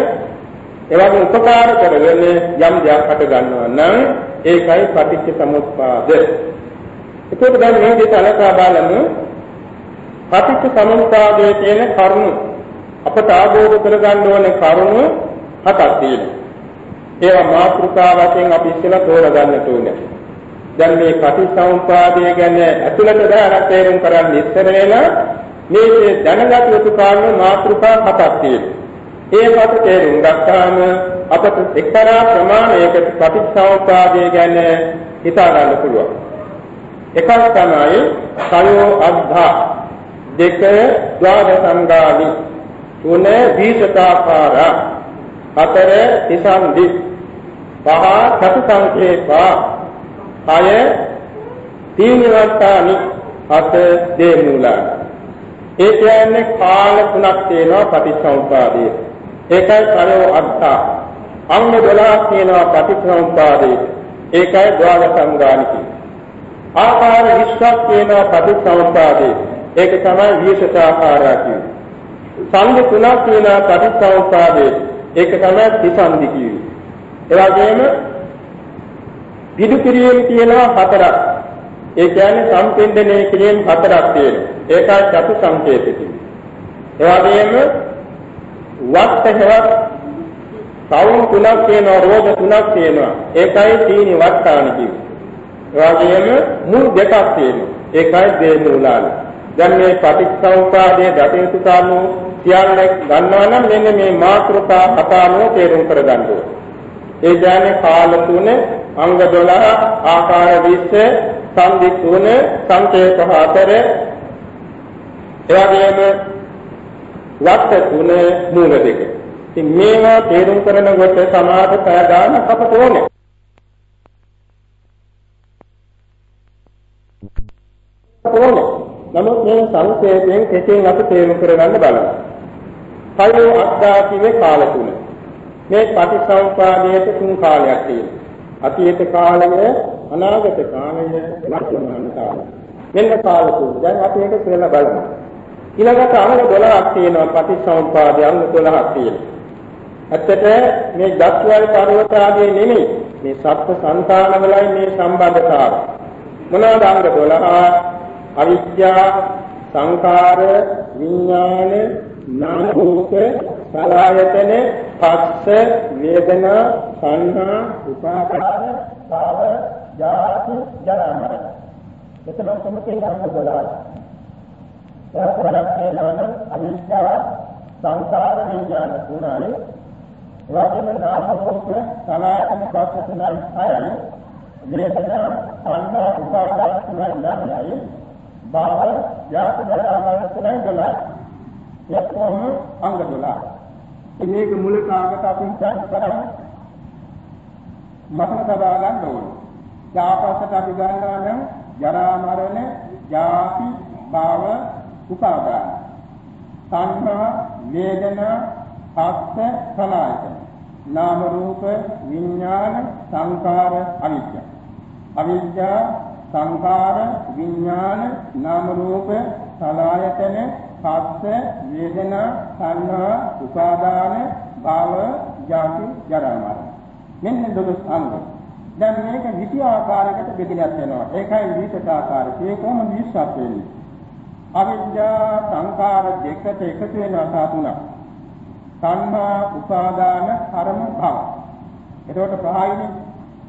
එවැනි උපකාර කරගෙන යම් දෙයක් හට ගන්නවා නම් ඒකයි පටිච්ච සමුප්පාද. ඒකෝට දැන් මේ දෙක අලකා බලමු. පටිච්ච සමුප්පාදයේ තියෙන කරුණු අපට ආબોධ කරගන්න ඕනේ කරුණු හතක් තියෙනවා. ඒවා මාතෘකා වශයෙන් අපි ඉස්සෙල්ලා තෝරගන්නට ඕනේ. දැන් මේ පටිච්චසමුප්පාදය ගැන අතුලත දාන තේරුම් කරන්න ඉස්සර වෙලා මේ දැනගත යුතු කාරණා මාතෘකා හතක් තියෙනවා. ඒ මත තේරුම් ගත්තාම අපට එක්තරා ප්‍රමාණයකට පටිච්චසමුප්පාදය ගැන හිතා ගන්න පුළුවන්. එකක් තමයි සයෝ අද්ධා දෙක ද්වාද සංගාමි තුන දීසතාකාර හතර තිසන්දි පහ චතු සංකේපා හය තීනිවත්තානි හත දේ මූලයි ඒ කියන්නේ කාල තුනක් තියෙනවා පටිච්චසමුපාදයේ. ඒකයි කරෝ අත්තා. අංග 12ක් තියෙනවා පටිච්චසමුපාදයේ. ඒකයි ද්වාර සංගානිකයි ආකාර 20ක් තියෙනවා පටිච්චසමුපාදයේ. ඒක තමයි විශේෂාකාරය කියන්නේ. සංදි තුනක් තියෙනවා පටිච්චසමුපාදයේ ඒක තමයි ත්‍රිසන්දි කියන්නේ ඒ වගේම පිටු කිරීම තියෙනවා හතරක්. ඒ කියන්නේ සම්පින්දනය කිරීම හතරක් තියෙනවා. ඒකයි චතු සංකේත කියන්නේ ඒ වගේම වත්තහෙවත් සවුන් තුනක් තියෙනවා රෝධ තුනක් තියෙනවා. ඒකයි තීනි වත්තාන කියන්නේ ඒ වගේම මුල් දෙකක් තියෙනවා. ඒකයි දේමූලාල දැන් මේ පටිච්චසමුපාදයේ දතේතු කාණු කියන්නේ ගන්නවා නම් මෙන්න මේ මාත්‍රකා කතාවෝ තේරුම් කරගන්න ඕනේ. ඒ කියන්නේ කාල තුන, අංග 12, ආකාර 20, සංදි තුන, සංකේත හතර, එවැගේම වත් තුන මූල දෙක. ඉතින් මේවා තේරුම් කරනකොට සමාධ පය ගන්න අපට ඕනේ. ඕනේ. නමුත් මේ සංකේතයෙන් කෙටියෙන් අපි තේරුම් කරගන්න බලමු. කයෝ අද්දාතිවේ කාල තුන. මේ පටිසම්පාදයේ තුන් කාලයක් තියෙනවා. අතීත කාලය, අනාගත කාලය, වර්තමාන කාලය. මෙන්න කාල තුන. දැන් අපි ඒක කියලා බලමු. ඊළඟට අංග 12ක් තියෙනවා පටිසම්පාදයේ අංග 12ක් තියෙනවා. ඇත්තට මේ දස්වැල් පර්වත ආදී නෙමෙයි මේ සත්ත්ව සංතාන වලයි මේ සම්බන්ධතාවය. මොනවාද අංග 12? අවිද්‍යා, සංකාර, විඥාන, නාම රූප සලආයතන පස්ස වේදනා සංහා උපාදාන භව ජාති ජරා මරණ මෙතන සම්පූර්ණ ධර්ම බලවත් එහතරක් නම අවිද්‍යාව සංසාර විඥාන තුනයි. එවැගේම නාම රූප සලආයතන පස්ස තුනයි. හයයි වේදනා සංහා උපාදාන තුනයි. නමයි භව ජාති ජරා මරණ තුනයි දලයි එක්කම අංග 12. මේක මුල කාගට අපි හිතන්න කරා මතක තබා ගන්න ඕනේ. යාපස්සට අපි ගන්නවා නම් ජරා මරණ, ජාති, භව, උපාදාන. සංඛා, වේදනා, හස්ත, සලආයතන. නාම රූප, විඥාන, සංකාර, අවිද්‍යාව. අවිද්‍යාව, සංකාර, විඥාන, නාම රූප, සලආයතන පස්ස වේදනා සංහා උපාදාන භව ජාති ජරා මරණ. මෙන්න දොළොස් අංග. දැන් මේක විටි ආකාරයකට බෙදලා යනවා ඒකයි විවිධ ආකාරය. ඒ කොහොමද විශ්වාස වෙන්නේ? අවිද්‍යා සංකාර දෙකට එකතු වෙනවා සා තුනක්. සංහා උපාදාන කර්ම භව. එතකොට පහයිනේ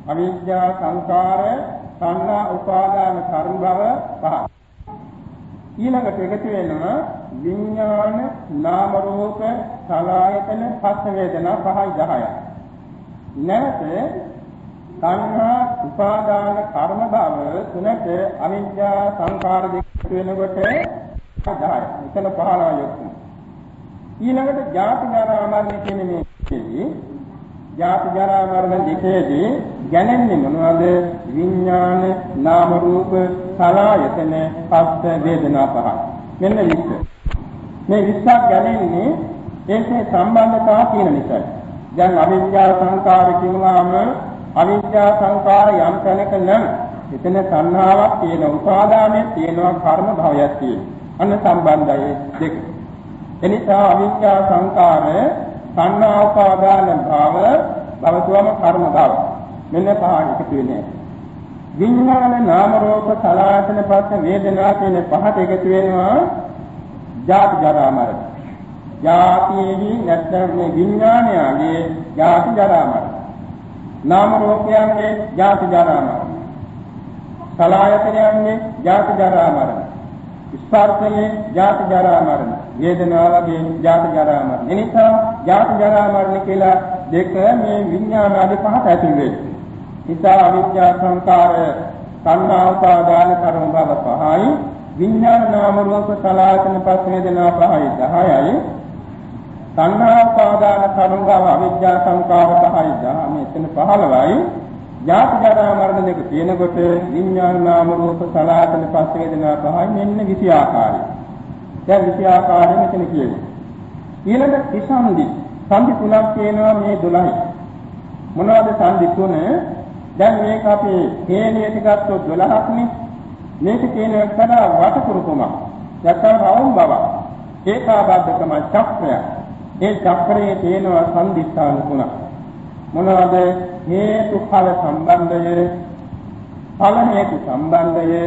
අවිද්‍යා සංකාර සංහා උපාදාන කර්ම භව පහ ඊළඟට එකතු වෙනවා විඥාන නාම රූප සලආයතන පස්ස වේදනා පහයි 10යි. නැවත සංහා උපාදාන කර්ම භව තුනට අවිද්‍යා සංකාර දෙක වෙනකොට 10යි. එතන 15 යොක්කු. ඊළඟට ජාති ජරා මරණ කියන මේ ජාති ජරා මරණ දෙකේදී ගැනෙන්නේ මොනවද? විඥාන නාම රූප සලආයතන පස්ස වේදනා පහ. මෙන්න විස්තර. මේ විස්සක් ගැලෙන්නේ ඒකේ සම්බන්ධතාව තියෙන නිසා. දැන් අවිද්‍යා සංකාර කියනවාම අවිද්‍යා සංකාර යම් තැනක නම් එතන සංහාවක් තියෙන උපාදානයක් තියෙනවා කර්ම භවයක් තියෙනවා. අන්න සම්බන්ධය දෙක. එනිසා අවිද්‍යා සංකාර සංහා උපාදාන භව භවතුවම කර්ම භව. මෙන්න පහ එකතු වෙන්නේ. විඥාන නාම රූප සලආයතන පස්ස වේදනා කියන පහට එකතු වෙනවා ජාති ජරා මරණ. ජාතියෙහි නැත්නම් මේ විඥානයගේ ජාති ජරා මරණ. නාම රූපයන්ගේ ජාති ජරා මරණ. සලආයතනයන්ගේ ජාති ජරා මරණ. ස්පර්ශයේ ජාති ජරා මරණ. වේදනාවගේ ජාති ජරා මරණ. එනිසා ජාති ජරා මරණ කියලා දෙක මේ විඥානාදී පහට ඇතුල් වෙන්නේ. නිසා අවිද්‍යා සංකාර සංනා උපාදාන කර්ම බව පහයි විඥාන නාම රූප සලආතන පස් වේදනා පහයි 10යි සංහා උපාදාන කර්මව අවිද්‍යා සංකාර පහයි ධාම එතන 15යි ජාති ජරා මරණ දෙක තියෙනකොට විඥාන නාම රූප සලආතන පස්ස වේදනා පහයි මෙන්න 20 ආකාරයි. දැන් 20 ආකාරය මෙතන කියනවා. ඊළඟ විසන්දි සම්දි තුනක් තියෙනවා මේ 12යි. මොනවද සම්දි තුන? දැන් මේක අපි හේනියට ගත්තොත් 12ක්නේ. මේක කියන එක්තරා වටකුරුකමක්. නැත්නම් රවුම් බව. ඒකාබද්ධකම චක්‍රය. ඒ චක්‍රයේ තියෙනවා සම්දිස්ථාන තුනක්. මොනවද? හේතු ඵල සම්බන්ධය, ඵල හේතු සම්බන්ධය,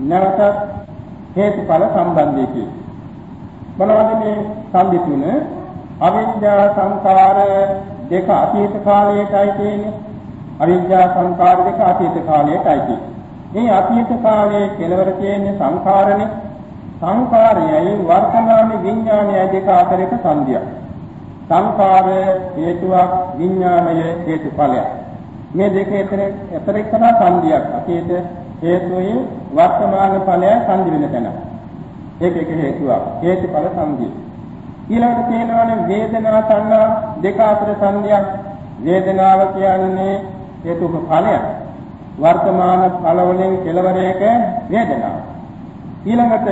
නැවත හේතු ඵල සම්බන්ධය මොනවද මේ සම්දි තුන? අවිද්‍යා සංකාර දෙක අතීත කාලයටයි තියෙන්නේ. අවිද්‍යා සංකාර දෙක අතීත කාලයටයි තියෙන්නේ. මේ අතීත කාලයේ කෙලවර තියෙන්නේ සංකාරනේ. සංකාරයයි වර්තමාන විඥානයයි දෙක අතරේක සංදියක්. සංකාර හේතුවක් විඥානය හේතුඵලයක්. මේ දෙක අතර අතර එක්තරා සංදියක්. අතීත හේතුයි වර්තමාන ඵලය සංදි වෙන තැන. ඒක එක හේතුවක්. හේතුඵල සංදිය. ඊළඟට තියෙනවානේ වේදනා සංඥා දෙක අතර සංදියක්. වේදනාව කියන්නේ හේතුක ඵලයක්. වර්තමාන ඵල වලින් කෙලවරයක වේදනාව. ඊළඟට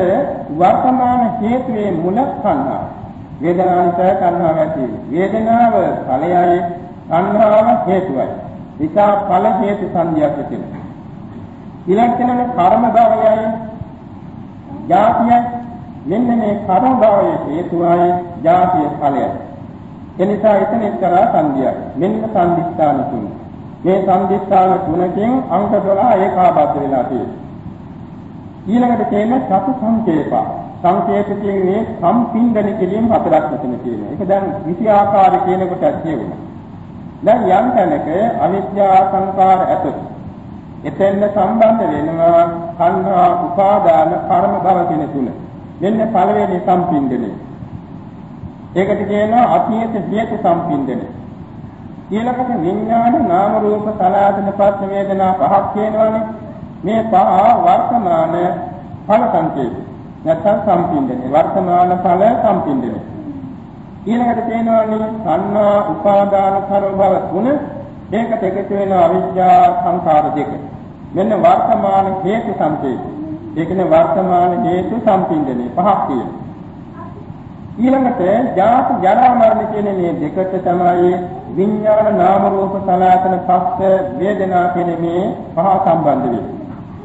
වර්තමාන හේතුවේ මුල සංඥා. වේදනාන්ත කන්නාව ඇති. වේදනාව ඵලයයි කන්නාව හේතුවයි. විකා ඵල හේතු සංඥාවක් තියෙනවා. ඊළඟට කර්ම භවයයි ජාතියයි මෙන්න මේ කර්ම භවයේ හේතුවයි ජාතිය ඵලයයි. එනිසා එතන එක්තරා සංදියක්. මෙන්න සංදිස්ථාන තුන. මේ සංදිස්ථාන තුනකින් අංක 12 ඒකාබද්ධ වෙලා තියෙනවා. ඊළඟට තියෙන චතු සංකේපා. සංකේතයෙන් මේ සම්පින්දන කිරීම හතරක් මෙතන තියෙනවා. ඒක දැන් 20 ආකාර කියන කොට කියවුණා. දැන් යම් තැනක අවිද්‍යා සංකාර ඇත. එතෙන්ද සම්බන්ධ වෙනවා කන්හා උපාදාන කර්ම භව කියන තුන. මෙන්න පළවෙනි සම්පින්දනය. ඒකට කියනවා අතීත හේතු සම්පින්දනය. ඊළඟට විඥාන නාම රූප සලආතන පස්ස වේදනා පහක් කියනවානේ. මේ පහ වර්තමාන ඵල සංකේත. නැත්නම් සම්පින්දනය. වර්තමාන ඵල සම්පින්දනය. ඊළඟට තියෙනවානේ සංනා උපාදාන කර්ම භව තුන. මේකට එකතු වෙන අවිද්‍යා සංකාර දෙක. මෙන්න වර්තමාන හේතු සංකේත. ඒ කියන්නේ වර්තමාන හේතු සම්පින්දනේ පහක් තියෙනවා. ඊළඟට ජාති ජරා මරණ කියන මේ දෙකට තමයි විඥාන නාම රූප සලආතන පස්ස වේදනා කියන මේ පහ සම්බන්ධ වෙන්නේ.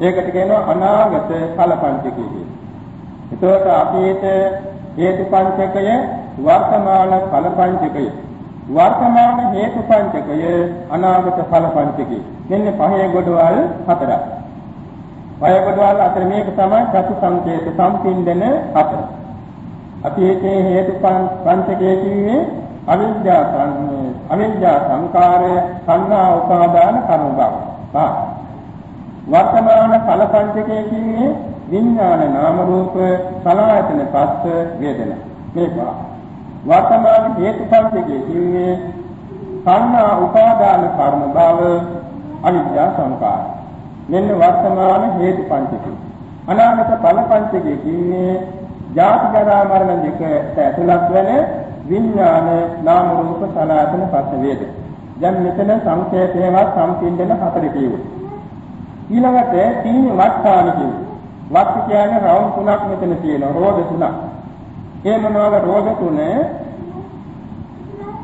ඒකට කියනවා අනාගත ඵල පංචකය කියලා. එතකොට අතීත හේතු පංචකය වර්තමාන ඵල පංචකය වර්තමාන හේතු පංචකය අනාගත ඵල පංචකය. මෙන්න පහේ ගොඩවල් හතරක්. පහේ ගොඩවල් අතර මේක තමයි චතු සංකේත සම්පින්දන හතර. අතීතයේ හේතු පංචකයේ කිව්වේ අවිද්‍යා අවිද්‍යා සංකාරය සංඥා උපාදාන කර්ම බව. වර්තමාන ඵල පංචකයේ කිව්වේ විඥාන නාම රූප සලආයතන පස්ස වේදනා. මේක වර්තමාන හේතු පංචකයේ කිව්වේ සංනා උපාදාන කර්ම භව අවිද්‍යා සංකාර. මෙන්න වර්තමාන හේතු පංචකය අනාගත ඵල පංචකයේ කිව්වේ ජාති ජරා මරණ දෙක ඇතුළත් වෙන විඥාන නාම රූප සලආයතන පස්ස වේදනා දැන් මෙතන සංකේතේවත් සම්පින්දන හතර කියුවා ඊළඟට තීන වට්ටාන කියුවා වත් කියන්නේ රවුම් තුනක් මෙතන තියෙනවා රෝධ තුනක්. ඒ මොනවාද රෝධ තුන?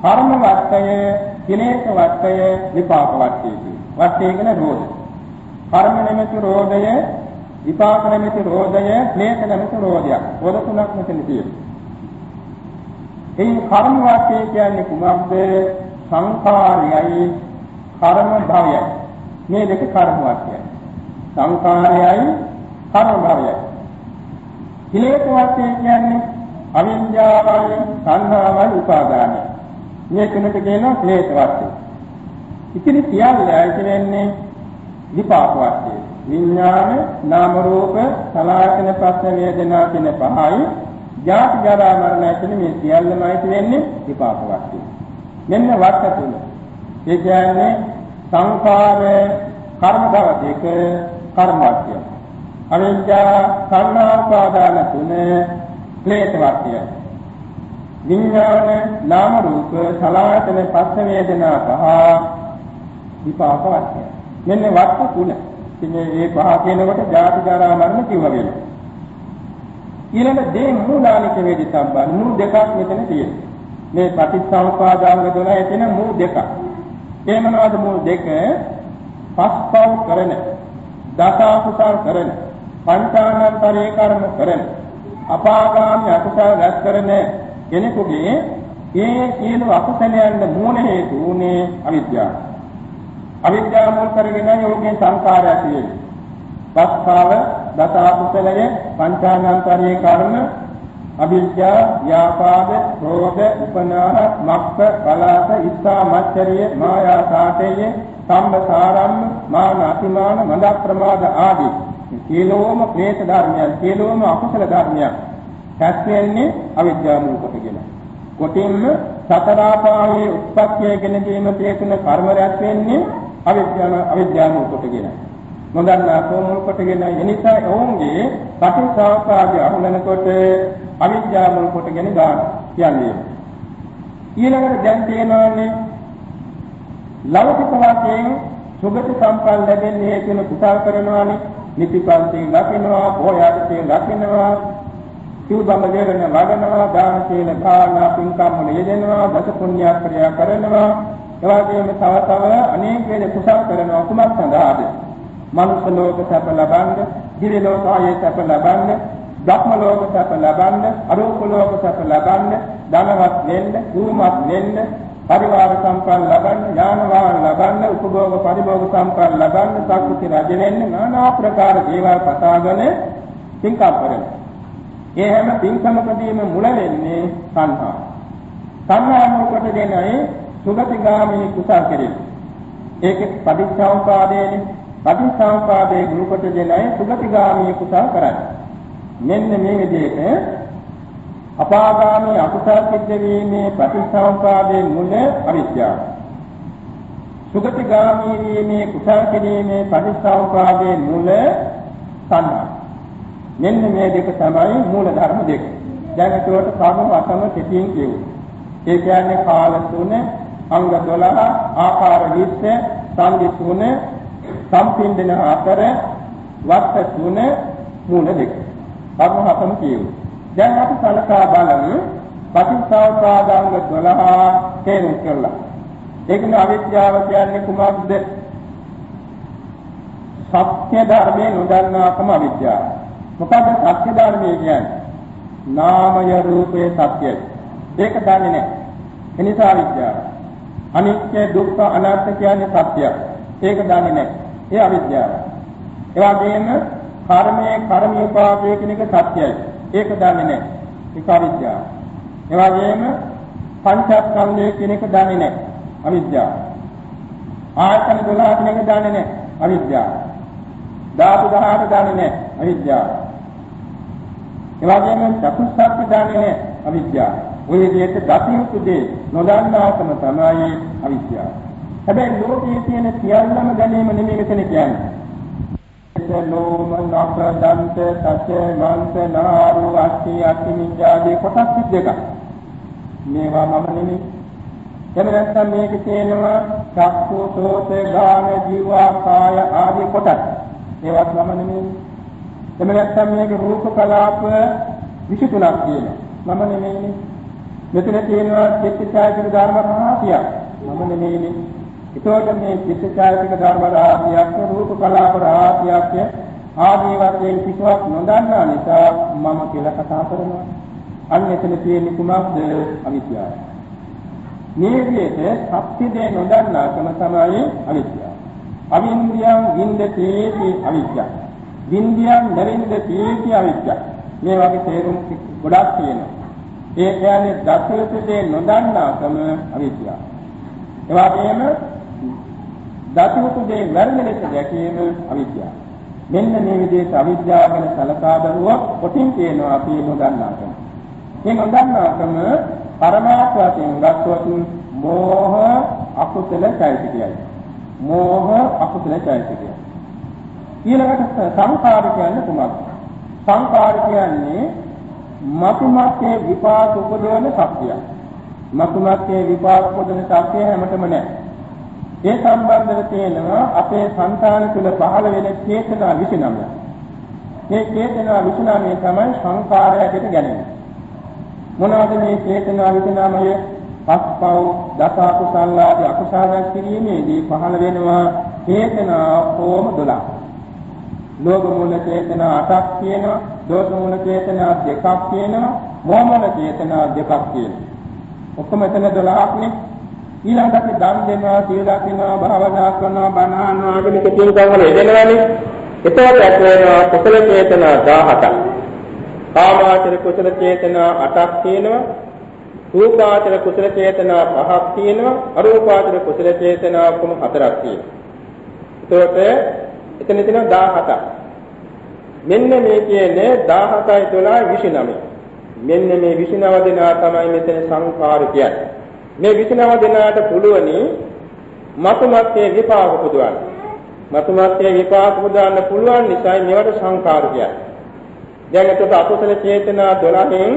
කර්ම වත්තය, කිලේශ වත්තය, විපාක වත්තය කියනවා. වත්තය කියන්නේ රෝධ. කර්ම නැමැති රෝධය, විපාක නැමැති රෝධය, ක්ලේශ නැමැති රෝධයක්. රෝධ තුනක් මෙතන තියෙනවා. ඒ කර්ම වත්තය කියන්නේ කුමක්ද? සංඛාරයයි කර්ම භවයයි. මේ දෙක කර්ම වත්තයයි. සංඛාරයයි කර්ම භවයයි. කිලේශ වශයෙන් කියන්නේ අවිද්‍යාවයි සංහාවයි උපාදානයි. මේ තුනට කියනවා ක්ලේශ වශයෙන්. ඉතින් සියල්ල ඇති වෙන්නේ විපාක වශයෙන්. විඥාන නාම රූප සලආයතන පස්ස වේදනා කියන පහයි ජාති ජරා මරණ කියන මේ සියල්ලම ඇති වෙන්නේ විපාක වශයෙන්. මෙන්න වට තුන. ඒ කියන්නේ සංඛාර කර්ම භව දෙක කර්ම වශයෙන්. අවිද්‍යා සංනාපාදාන තුන ක්ලේශ වාක්‍යය. විඥාන නාම රූප සලආයතන පස්ස වේදනා පහ විපාක වර්ගය. මෙන්න වස්තු තුන. ඉතින් මේ පහ කියනකොට ජාති ජරා මරණ කිව්ව වෙනවා. ඊළඟ දේ මූලානික වේදි සම්බන්ධ මූල දෙකක් මෙතන තියෙනවා. මේ පටිච්චසමුපාදාංග 12 තියෙන මූල දෙකක්. ඒ මොනවද මූල දෙක? පස්පව කරන, දස අකුසල් කරන, පංචානන්තරේ කර්ම කරන, අපාගාමී අකුසල් රැස් කරන කෙනෙකුගේ ඒ කියන අකුසලයන් මූල හේතු උනේ අවිද්‍යාව. අවිද්‍යාව මුල් කරගෙන යෝගී සංකාරය ඇති වෙන්නේ. පස්තාව දස අකුසලය පංචානන්තරේ කර්ම අවිද්‍යා ව්‍යාපාද ක්‍රෝධ උපනාහ මක්ඛ පලාස ඉස්සා මච්චරිය මායා සාතේය සම්බසාරම් මාන අතිමාන මඳ ප්‍රමාද ආදී සියලෝම ක්ලේශ ධර්මයන් සියලෝම අකුසල ධර්මයන් රැස් වෙන්නේ අවිද්‍යාව මුල් කොටගෙන. කොටින්ම සතර ආපායේ උත්පත්තිය ගෙන දීම තේතුන කර්ම රැස් වෙන්නේ අවිද්‍යාව අවිද්‍යාව මුල් කොටගෙන. නොදන්නා කෝමුල් කොටගෙන එනිසා ඔවුන්ගේ පටිසාපාදී අහුලනකොට අවිද්‍යාව මුල් කොටගෙන ගන්න කියන්නේ. ඊළඟට දැන් තේනවානේ ලෞකික වාක්‍යයෙන් සුගති සම්පන්න ලැබෙන්නේ හේතුන කුසල් කරනවානේ නිතිපන්තියෙන් ලකිනවා බෝයාදයෙන් ලකිනවා සිව්බඹ දේරණ වඩනවා දාන සීල භාවනා පින්කම් වල යෙදෙනවා දස පුණ්‍ය ක්‍රියා කරනවා. එවාගෙම තව තව අනේක වේද කුසල් කරනවා කුමක් සඳහාද? මනුෂ්‍ය ලෝක සැප ලබන්න දිව්‍ය ලෝක ආයේ සැප ලබන්න ධම්ම ලෝක සැප ලබන්න අරූප ලෝක සැප ලබන්න ධනවත් වෙන්න කුමක් වෙන්න පරිවාර සම්පන්න ලබන්න ඥාන වාහන ලබන්න උපභෝග පරිභෝග සම්පන්න ලබන්න සක්විති රජ වෙන්න নানা ආකාර දේවල් පතාගෙන පින්කම් කරනවා. ඒ හැම පින්කමකදීම මුල වෙන්නේ සංහා. සංහා මොකට දෙනයි සුගතිගාමී කුසල් කෙරෙහි. ඒකේ පටිච්චසමුපාදයේනේ පටිච්චසමුපාදයේ ගුණ කොට දෙනයි සුගතිගාමී කුසල් කරන්නේ. මෙන්න මේ විදිහට අපාගාමී අකුසල් සිද්ධ වීමේ ප්‍රතිසංපාදයේ මුල අවිද්‍යාව. සුගතිගාමී වීමේ කුසල් කිරීමේ ප්‍රතිසංපාදයේ මුල සංඥා. මෙන්න මේ දෙක තමයි මූල ධර්ම දෙක. දැන් ඒකට කර්ම වසම කෙටියෙන් කියමු. ඒ කියන්නේ කාල තුන, අංග 12, ආකාර 20, සංදි තුන, සම්පින්දන හතර, වස්ත තුන, මූල දෙක. කර්ම වසම කියමු. දැන් අපි සලකා බලමු පටිච්චසමුපාදාංග 12 තේරුම් කරලා. ඒකනේ අවිද්‍යාව කියන්නේ කුමක්ද? සත්‍ය ධර්මයේ නොදන්නාකම අවිද්‍යාව. මොකද සත්‍ය ධර්මයේ කියන්නේ නාමය රූපයේ සත්‍යයි. ඒක දන්නේ නැහැ. එනිසා අවිද්‍යාව. අනිත්‍ය දුක්ඛ අනාත්ම කියන්නේ සත්‍යය. ඒක දන්නේ නැහැ. ඒ අවිද්‍යාව. ඒ වගේම කර්මයේ කර්ම විපාකයේ කියන එක සත්‍යයි. ඒක දන්නේ නැහැ. ඒක අවිද්‍යාව. ඒ වගේම පංචස්කන්ධය කියන එක දන්නේ නැහැ. අවිද්‍යාව. ආයතන 12 කියන එක දන්නේ නැහැ. අවිද්‍යාව. ධාතු 18 දන්නේ නැහැ. අවිද්‍යාව. ඒ වගේම චතුස්සත්‍ය දන්නේ නැහැ. අවිද්‍යාව. ඔය විදිහට දතියුතු දේ නොදන්නාකම තමයි අවිද්‍යාව. හැබැයි ලෝකයේ තියෙන සියල්ලම දැනීම නෙමෙයි මෙතන කියන්නේ. ලෝම නක්ර දන්ත සච මන්ත නාරු අස්ති අස්ති මිජ්ජාදී කොටස් දෙකක්. මේවා මම නෙමෙයි. එහෙම නැත්නම් මේක තියෙනවා චක්කු සෝත ගාන ජීව කාය ආදී කොටස්. ඒවත් මම නෙමෙයි. එහෙම නැත්නම් මේක රූප කලාප 23ක් තියෙනවා. මම නෙමෙයිනේ මෙතන තියෙනවා චිත්තචෛතසික ධර්ම රාශියක් මම නෙමෙයිනේ ඒතකොට මේ චිත්තචෛතසික ධර්ම රාශියක් රූප කලාප රාශියක් ආදී වශයෙන් කිසිවක් නොදන්නා නිසා මම කියලා කතා කරනවා. අන්න එතන තියෙන කුමක්ද අවිද්‍යාව. මේ විදිහට සත්‍යදේ නොදන්නාකම තමයි අවිද්‍යාව. අවින්ද්‍රියං වින්දතේති අවිද්‍යාව. වින්ද්‍රියං නරින්දතේති අවිද්‍යාව. මේ වගේ තේරුම් ගොඩක් තියෙනවා. ඒ කියන්නේ දසයුතේ නොදන්නාකම අවිද්‍යාව. ඒ වගේම දතියුතු දේ වැරදි ලෙස දැකීම අවිද්‍යාව. මෙන්න මේ විදිහට අවිද්‍යාව ගැන සලකා බැලුවොත් කොටින් කියනවා අපි නොදන්නාකම. මේ නොදන්නාකම පරමාර්ථ වශයෙන් ගත්තොත් මෝහ අකුසල চৈতසිකයයි. මෝහ අකුසල চৈতසිකය. ඊළඟට සංකාර කියන්නේ කුමක්ද? සංකාර කියන්නේ මතුමත්යේ විපාක උපදවන ශක්තිය. මතුමත්යේ විපාක උපදවන ශක්තිය හැමතෙම නැහැ. ඒ සම්බන්ධව තියෙනවා අපේ సంతාන තුළ පහළ වෙන චේතනා 29. මේ චේතනා 29 තමයි සංකාරයකට ගැනෙන්නේ. මොනවද මේ චේතනා 29? පස්පව් දස අකුසල ආදී අකුසල කිරීමේදී පහළ වෙනවා චේතනා කොම 12. ලෝභ මූල චේතනා 8ක් තියෙනවා, දෝෂ මූල චේතනා දෙකක් තියෙනවා, මෝහ මූල චේතනා දෙකක් තියෙනවා. ඔක්කොම එතන 12ක් නේ. ඊළඟට දන් දෙනවා, සීල රකින්නවා, භාවනා කරනවා, බණ අහනවා, ආගමික පින්කම් වල යෙදෙනවානේ. එතකොට ඇති වෙනවා කුසල චේතනා 17ක්. කාමාචර කුසල චේතනා 8ක් තියෙනවා. රූපාචර කුසල චේතනා 5ක් තියෙනවා. අරූපාචර කුසල චේතනා ඔක්කොම 4ක් තියෙනවා. එතකොට එතන තියෙනවා 17ක්. මෙන්න මේ කියන්නේ 17යි 12 29. මෙන්න මේ 29 දෙනා තමයි මෙතන සංඛාර කියන්නේ. මේ 29 දෙනාට පුළුවනි මතුමත්යේ විපාක පුදවන්න. මතුමත්යේ විපාක පුදවන්න පුළුවන් නිසා මේවට සංඛාර කියන්නේ. දැන් එතකොට අකුසල චේතනා 12න්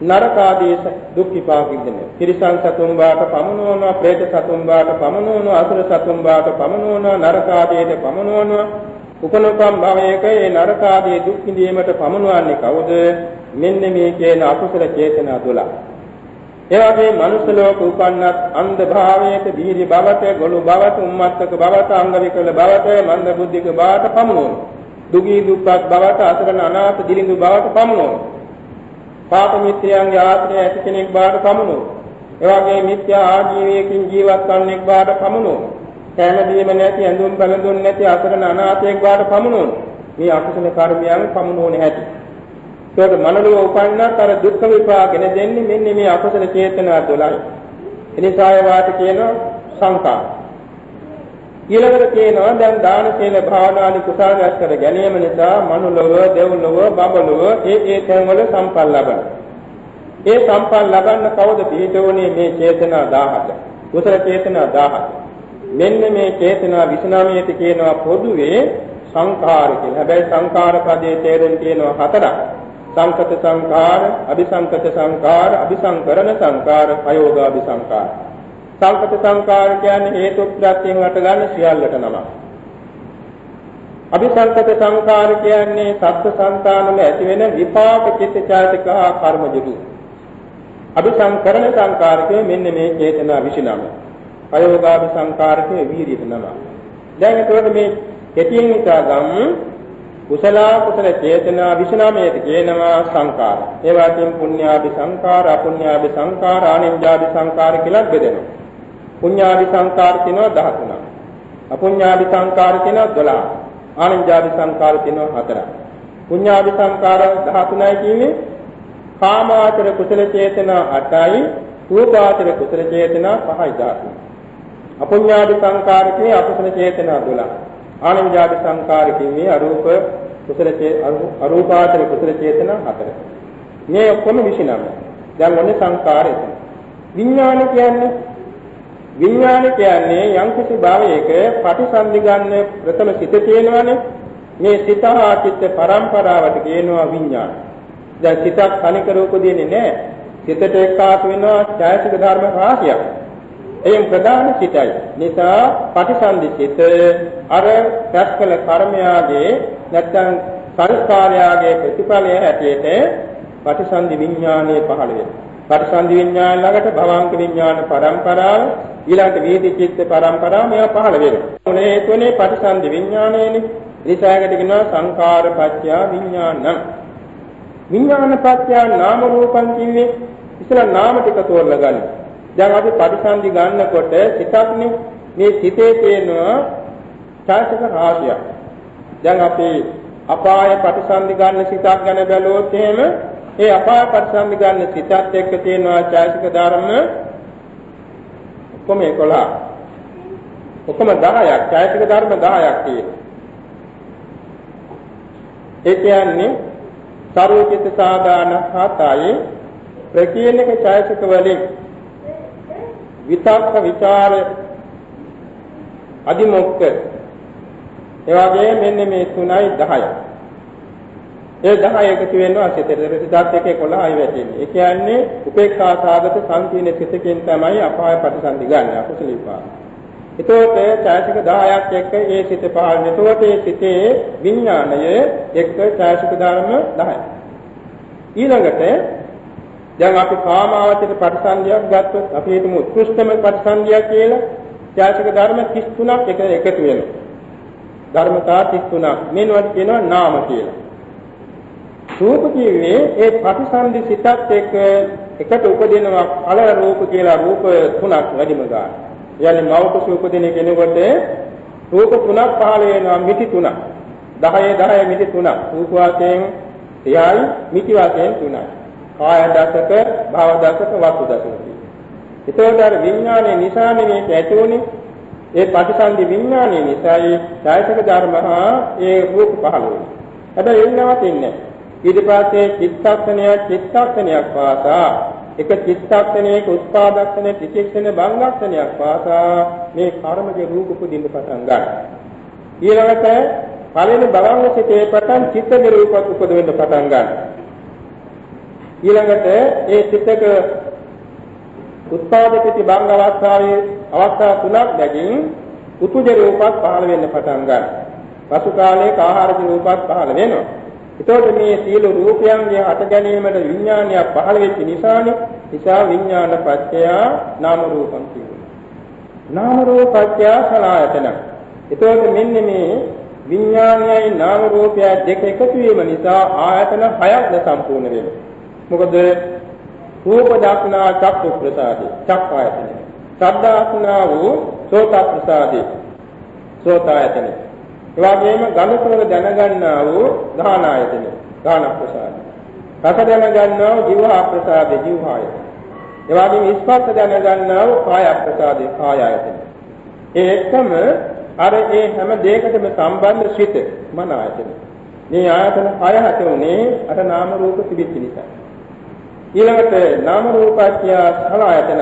නරක ආදී දුක් විපාක විඳිනවා. තිරිසන් සතුන් වාට පමනවනවා, പ്രേත සතුන් වාට පමනවනවා, අසුර සතුන් වාට පමනවනවා, නරක ආදීට පමනවනවා. උපනෝකම් භවයක ඒ නරක ආදී දුක් විඳීමට පමනවන්නේ කවුද? මෙන්න මේ කියන අකුසල චේතනා 12. ඒ වගේ මනුෂ්‍ය ලෝක උපන්නත් අන්ධ භාවයක දීර්ය බවට, ගොළු බවට, උම්මත්තක බවට, අංග විකල බවට, මන්ද බුද්ධික බවට පමනවනවා. දුගී දුප්පත් බවට, අසරණ අනාථ දිලිඳු බවට පමනවනවා. පාප මිත්‍යයන්ගේ ආශ්‍රය ඇති කෙනෙක් බවට පමනවනවා. ඒ වගේ මිත්‍යා ආජීවයකින් ජීවත් වන්නෙක් බවට පමනවනවා. කැමැදීම නැති, ඇඳුම් බැලඳුම් නැති අසරණ අනාථයෙක් බවට පමනවනවා. මේ අකුසල කර්මයන් පමනවන්නේ ඇති. ඒකට මනලව උපන්නත් අර දුක්ඛ විපාකගෙන දෙන්නේ මෙන්න මේ අකුසල චේතනා 12යි. එනිසා ඒවාට කියනවා සංකාර. ඊළඟට කියනවා දැන් දාන සීල භාවනාදී කුසල රැස් කර ගැනීම නිසා මනුලව, දෙව්ලොව, බඹලොව ඒ ඒ තැන්වල සම්පල් ලබන. ඒ සම්පල් ලබන්න කවුද පිළිතෝනේ මේ චේතනා 17. කුසල චේතනා 17. මෙන්න මේ චේතනා 29ට කියනවා පොදුවේ සංඛාර කියලා. හැබැයි සංඛාර පදයේ තේරුම් කියනවා හතරක්. සංකත සංකාර, අபிසංකත සංකාර, අபிසංකරණ සංකාර, අයෝගාභි සංකාර. සංකත සංකාර කියන්නේ හේතු ප්‍රත්‍යයෙන් හටගන්න සියල්ලට නමක්. අபிසංකත සංකාර කියන්නේ සත්ත්ව සංකානම ඇති වෙන විපාක චිත්තචෛතක හා කර්මජිතු. අபிසංකරණ සංකාරකේ මෙන්න මේ චේතනා 29. අයෝගාභි සංකාරකේ වීර්යය නම. දැන් ඒකට මේ කෙටියෙන් හිතාගමු කුසල කුසල චේතනා 29ට කියනවා සංකාර. ඒ වගේම පුඤ්ඤාභි සංකාර, අපුඤ්ඤාභි සංකාර, ආනිඤ්ඤාභි සංකාර කියලා බෙදෙනවා. පුඤ්ඤාභි සංකාර කියනවා 13ක්. අපුඤ්ඤාභි සංකාර කියනවා 12ක්. ආනිඤ්ඤාභි සංකාර කියනවා 4ක්. පුඤ්ඤාභි සංකාර 13යි කියන්නේ කාමාචර කුසල චේතනා 8යි, රූපාචර කුසල චේතනා 5යි 13. අපුඤ්ඤාභි සංකාර කියන්නේ අකුසල චේතනා 12. ආනන්ජාති සංකාර කිව්වේ අරූප කුසල අරූපාතර කුසල චේතන හතර. මේ ඔක්කොම 29. දැන් ඔන්නේ සංකාරය. විඥාන කියන්නේ විඥාන කියන්නේ යම්කිසි භාවයක ප්‍රතිසන්දි ගන්න ප්‍රථම සිත තියෙනවනේ. මේ සිත හා චිත්ත පරම්පරාවට කියනවා විඥාන. දැන් සිතක් තනිකර උපදින්නේ නැහැ. සිතට එක්කාසු වෙනවා ඡායසික ධර්ම රාශියක්. එයින් ප්‍රධාන සිතයි. නිසා පටිසන්ධි සිත අර රැස්කල කර්මයාගේ නැත්නම් සංස්කාරයාගේ ප්‍රතිඵලය හැටියට පටිසන්ධි විඥානයේ පහළ වෙනවා. පටිසන්ධි විඥාන ළඟට භවංක විඥාන පරම්පරාව ඊළඟට වේදි චිත්ත පරම්පරාව මේවා පහළ වෙනවා. මොනේ තුනේ පටිසන්ධි විඥානයනේ. එනිසාකට කියනවා සංකාර පත්‍ය විඥානං. විඥාන පත්‍ය නාම රූපං කිව්වේ ඉතල නාම ටික තෝරලා ගන්න. දැන් අපි පරිසන්දි ගන්නකොට සිතක්නේ මේ සිතේ තියෙනවා ඡායක රාශියක්. දැන් අපි අපාය පරිසන්දි ගන්න සිතක් ගැන බැලුවොත් එහෙම ඒ අපාය පරිසන්දි ගන්න සිතත් එක්ක තියෙනවා ඡායක ධර්ම ඔක්කොම 11. ඔක්කොම 10ක් ඡායක ධර්ම 10ක් තියෙනවා. ඒ කියන්නේ සර්වචිත්ත සාදාන හතයි ප්‍රකීර්ණක ඡායක වලින් විතක්ක ਵਿਚාර අදිමොක්ක ඒ වගේ මෙන්න මේ 3යි 10යි ඒ 10 එකතු වෙනවා සිතට. සිතත් එක 11යි වැටෙන්නේ. ඒ කියන්නේ උපේක්ඛා සාගත සංකීර්ණ සිතකින් තමයි අපාය ප්‍රතිසන්දි ගන්න අකුසල විපාක. එතකොට ඡායසික 10ක් එක්ක ඒ සිත පහළ. එතකොට ඒ සිතේ විඥාණය එක්ක ඡායසික ධර්ම 10යි. ඊළඟට දැන් අපි කාමාවචර ප්‍රතිසන්දියක් ගත්තොත් අපි හිතමු උත්කෘෂ්ඨම ප්‍රතිසන්දියක් කියලා ඡායසික ධර්ම 33ක් එක එකතු වෙනවා. ධර්මතා 33ක්. මේවට කියනවා නාම කියලා. රූප කිව්වේ ඒ ප්‍රතිසන්දි සිතත් එක්ක එකට උපදිනවා කල රූප කියලා රූප තුනක් වැඩිම ගන්න. යන්නේ මෞකසු උපදින කෙනෙකුට රූප තුනක් පහළ වෙනවා මිටි තුනක්. 10 10 මිටි තුනක්. රූප වාසයෙන් 30යි මිටි වාසයෙන් 3යි. කාය දසක, භව දසක, වස්තු දසක. ඒතකොට අර විඥානයේ නිසා නෙමෙයි ඇති උනේ. ඒ ප්‍රතිසන්දි විඥානයේ නිසායි ඡායතක ධර්ම හා ඒ රූප පහළ වෙන්නේ. හැබැයි ඒ නවතින්නේ ඊට පස්සේ චිත්තක්ෂණයක් චිත්තක්ෂණයක් පාසා එක චිත්තක්ෂණයක උත්පාදක්ෂණ ත්‍රිචක්ෂණ භංගක්ෂණයක් පාසා මේ කර්මජ රූප පුදින්න පටන් ගන්නවා. ඊළඟට පළවෙනි භවංග සිතේ පටන් චිත්තජ රූපත් උපදවෙන්න පටන් ගන්නවා. ඊළඟට ඒ චිත්තක උත්පාදකති භංග අවස්ථාවේ අවස්ථා තුනක් බැගින් උතුජ රූපත් පහළ වෙන්න පටන් ගන්නවා. පසු කාලයක ආහාරජ රූපත් පහළ වෙනවා. එතකොට මේ සියලු රූපයන්ගේ හට ගැනීමට විඥානයක් පහළ වෙච්ච නිසානේ නිසා විඥාන පත්‍ය නාම රූපම් කියනවා. නාම රූප පත්‍ය සලආයතන. එතකොට මෙන්න මේ විඥානයයි නාම රූපය දෙක එකතු වීම නිසා ආයතන හයක් සම්පූර්ණ වෙනවා. මොකද රූප දක්නා චක්කු ප්‍රසාදේ චක්ක ආයතනය. ශබ්දාස්නා වූ සෝත ප්‍රසාදේ සෝත ආයතනය. ඒ වගේම ගඳසුවඳ දැනගන්නා වූ ගාහන ආයතනය ගාහන ප්‍රසාදේ. රස දැනගන්නා වූ ජීව ප්‍රසාදේ ජීව ආයතනය. ඒ වගේම ස්පර්ශ දැනගන්නා වූ කාය ප්‍රසාදේ කාය ආයතනය. ඒ එක්කම අර ඒ හැම දෙයකටම සම්බන්ධ සිත මන ආයතනය. මේ ආයතන හය හත උනේ අර නාම රූප තිබෙච්ච නිසා. ඊළඟට නාම රූපත්‍ය සලආයතන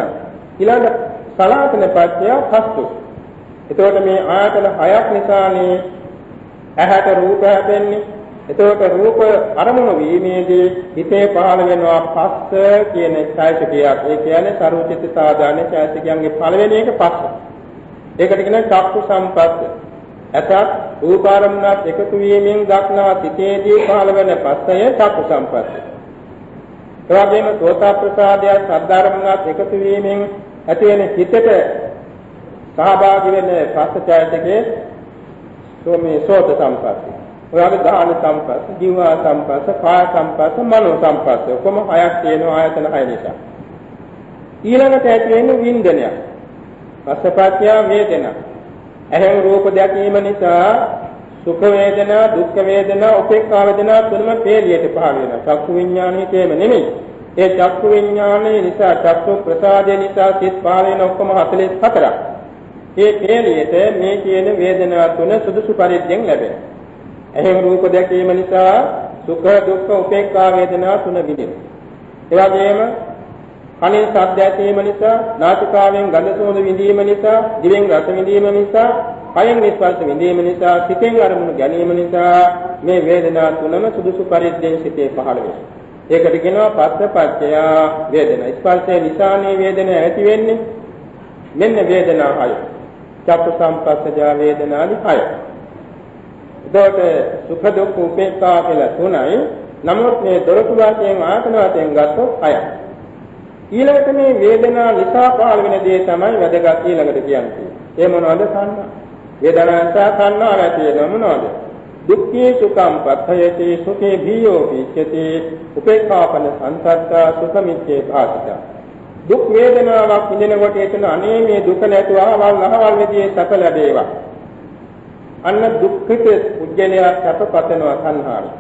ඊළඟ සලආයතන පත්‍ය පස්තු එතකොට මේ ආයතන හයක් නිසානේ ඇහැට රූප හැදෙන්නේ. එතකොට රූප අරමුණු වීමේදී හිතේ පහළ වෙනවා පස්ස කියන ඡායසිකයක්. ඒ කියන්නේ සරුවචිත සාධාන ඡායසිකයන්ගේ පළවෙනි එක පස්ස. ඒකට කියන චක්කු සම්පස්ස. ඇතත් රූපාරමුණත් එකතු වීමෙන් දක්නවා සිතේදී පහළ වෙන පස්සය චක්කු සම්පස්ස එවැගේම සෝතා ප්‍රසාදය සද්ධාරමුණත් එකතු වීමෙන් ඇති වෙන හිතට සහභාගී වෙන පස්සචෛතකයේ සෝමේ සෝත සම්පatti. ඔයාගේ දාන සම්පස්ස, ජීව සම්පස්ස, කාය සම්පස්ස, මනෝ සම්පස්ස. කොහොම හයක් තියෙනවා ආයතන හය නිසා. ඊළඟට ඇති වෙන වින්දනය. පස්සපත්‍ය වේදනා. ඇහෙන් රූප දැකීම නිසා සුඛ වේදනා, දුක්ඛ වේදනා, උපේක්ඛා වේදනා තුනම තේලියට පහළ වෙනවා. චක්කු විඥානයේ තේම නෙමෙයි. ඒ චක්කු විඥානයේ නිසා චක්කු ප්‍රසාදේ නිසා සිත් පහළ වෙන ඔක්කොම 44ක්. ඒ තේලියට මේ කියන වේදනා තුන සුදුසු පරිද්දෙන් ලැබෙනවා. එහෙම රූප දැකීම නිසා සුඛ, දුක්ඛ, උපේක්ඛා වේදනා තුන විඳිනවා. ඒ වගේම කනින් ශබ්ද ඇසීම නිසා, නාසිකාවෙන් ගඳ සුවඳ විඳීම නිසා, දිවෙන් රස විඳීම නිසා, කයෙන් ස්පර්ශ විඳීම නිසා, සිතෙන් අරමුණු ගැනීම නිසා මේ වේදනා තුනම සුදුසු පරිද්දෙන් සිතේ පහළ වෙනවා. ඒකට කියනවා පස්සපච්චය වේදනා. ස්පර්ශය නිසානේ වේදනාව ඇති වෙන්නේ. මෙන්න වේදනා හය. චක්ක සම්පස්සජා වේදනානි හය. එතකොට සුඛ දුක්ඛ උපේක්ඛා කියලා තුනයි. නමුත් මේ දොරටු වාක්‍යයෙන් ආයතන වශයෙන් ගත්තොත් හයයි. ඊළඟට මේ වේදනා නිසා පහළ වෙන දේ තමයි වැදගත් ඊළඟට කියන්නේ. ඒ මොනවද සංඥා? වේදනා නිසා සංඥා ඇති වෙන මොනවද? දුක්ඛේ සුඛං පත්තයති සුඛේ භීයෝ පිච්ඡති උපේක්ඛාපන සංසත්තා සුඛමිච්ඡේ භාසිත. දුක් වේදනාවක් විඳිනකොට එතන අනේ මේ දුක නැතුව ආවල් අහවල් විදිහේ සැප ලැබේවා. අන්න දුක්ඛිත උජ්ජලයා සැප පතනවා සංහාරය.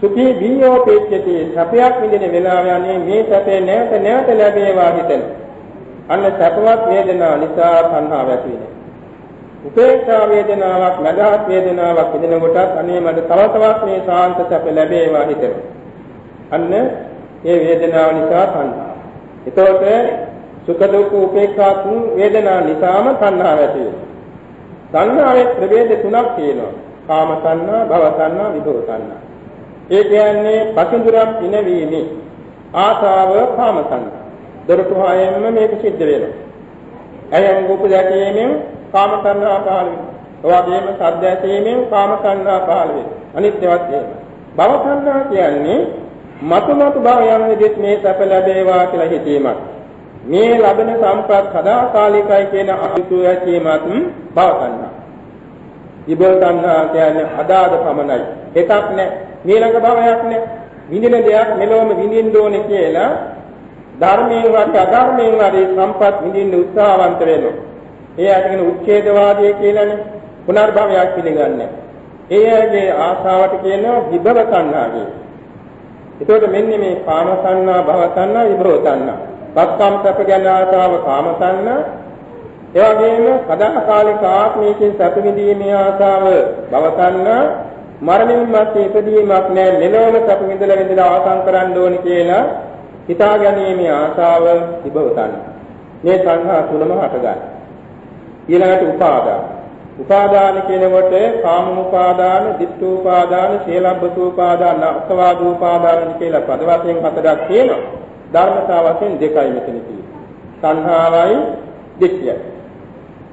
සුඛී බියෝ පෙච්චති සැපයක් විඳින වෙලාව යන්නේ මේ සැපේ නැවත නැවත ලැබේවා හිතෙන. අන්න සැපවත් වේදනා නිසා සංහාව ඇති වෙනවා. උපේක්ෂා වේදනාවක් මදහත් වේදනාවක් විඳින කොටත් අනේ මට තව තවත් මේ ශාන්ත සැප ලැබේවා හිතෙන. අන්න මේ වේදනාව නිසා සංහාව. එතකොට සුඛ දුක්ඛ උපේක්ෂා තුන් වේදනා නිසාම සංහාව ඇති වෙනවා. සංහාවේ ප්‍රභේද තුනක් තියෙනවා. කාම සංහා, භව සංහා, විභව සංහා. ඒ කියන්නේ පසින්දුරම් පිනවීමේ ආසාව කාමසංග. දොරටු හයෙන්ම මේක සිද්ධ වෙනවා. ඇයන් රූප දැකීමෙන් කාම සංඥා පහළ වෙනවා. ඒ වගේම සද්ද ඇසීමෙන් කාම සංඥා පහළ වෙනවා. අනිත්‍යවත් එහෙම. භව සංඥා කියන්නේ මතු මතු භවයන් විදිහට මේ සැප ලැබේවා කියලා හිතීමක්. මේ ලබන සම්පත් සදාකාලිකයි කියන අහිතු ඇචීමත් භව සංඥා. ඉබල් සංඥා කියන්නේ අදාද පමණයි. එකක් නෑ. ඊළඟ භවයක් නෑ. විඳින දෙයක් මෙලොවම විඳින්න ඕනේ කියලා ධර්මයෙන් වත් අධර්මයෙන් වත් සම්පත් විඳින්න උත්සාහවන්ත වෙනවා. ඒ අතගෙන උච්ඡේදවාදී කියලානේ පුනර්භවයක් පිළිගන්නේ. ඒ ඇගේ ආශාවට කියනවා විභව සංඥා කියලා. එතකොට මෙන්න මේ කාම සංඥා භව සංඥා විභව සංඥා. පස්සම් සැප ගැන ආශාව කාම සංඥා. ඒ වගේම සදාකාලික ආත්මයකින් සැප විඳීමේ ආශාව භව සංඥා. මරණින් මත්තේ ඉපදීමක් නැහැ මෙලොවම සැප විඳලා විඳලා ආසං කරන්න ඕනි කියලා හිතා ගැනීමේ ආශාව විභව සංඥා. මේ සංහා තුනම හටගන්න. ඊළඟට උපාදාන. උපාදාන කියනකොට කාම උපාදාන, ditth උපාදාන, සීලබ්බත උපාදාන, අත්වාද උපාදාන කියලා පද වශයෙන් හතරක් තියෙනවා. ධර්මතාව වශයෙන් දෙකයි මෙතන තියෙන්නේ. සංහාවයි දිට්ඨියයි.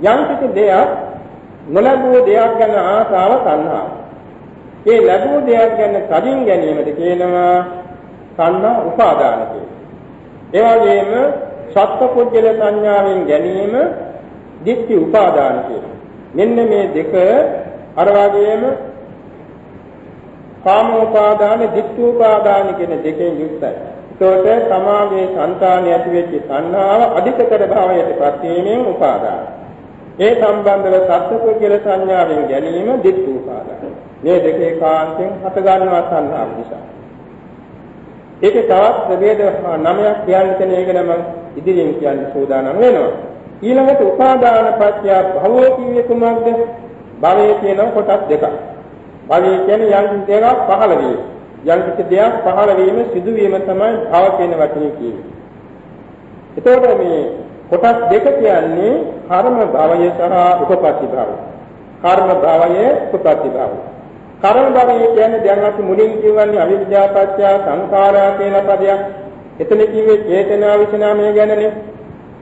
යම් කිසි දෙයක් නොලැබුව දෙයක් ගැන ආසාව සංහාව. ඒ ලැබුව දෙයක් ගැන කලින් ගැනීමද කියනවා සංහා උපාදාන කියලා. ඒ වගේම සත්පුද්ගල සංඥාවෙන් ගැනීම ditthi උපාදාන කියලා. මෙන්න මේ දෙක අර වගේම කාමෝපාදාන, ditthෝපාදාන කියන දෙකෙන් යුක්තයි. ඒකට සමාගයේ సంతානිය ඇති වෙච්ච සංහාව අධිකතර භාවයටපත් වීමෙන් උපාදාන. ඒ සම්බන්ධව සත්‍යකෝ කියලා සංඥාවෙන් ගැනීම ditthෝපාදාන. මේ දෙකේ කාන්තෙන් හට ගන්නවා සංහාව නිසා. ඒකේ තවත් ප්‍රභේද නමයක් කියන්න තියෙන එක නම් ඉදිරියෙන් කියන්න සූදානම් වෙනවා. ඊළඟට උපාදාන පත්‍ය භවෝ කියේ කුමක්ද? භවයේ කියන කොටස් දෙකක්. භවය කියන්නේ යම් දෙයක් පහළ වීම. යම් කිසි දෙයක් පහළ වීම සිදුවීම තමයි භව කියන වචනේ කියන්නේ. එතකොට මේ කොටස් දෙක කියන්නේ කර්ම භවය සහ උපපත්ති භවය. කර්ම භවය උපපත්ති භවය. කර්ම භවය කියන්නේ දැන් අපි මුලින් කියවන්නේ අවිද්‍යාපත්‍ය සංඛාරා කියන පදයක්. එතන කිව්වේ චේතනා විචනාමය ගැනනේ.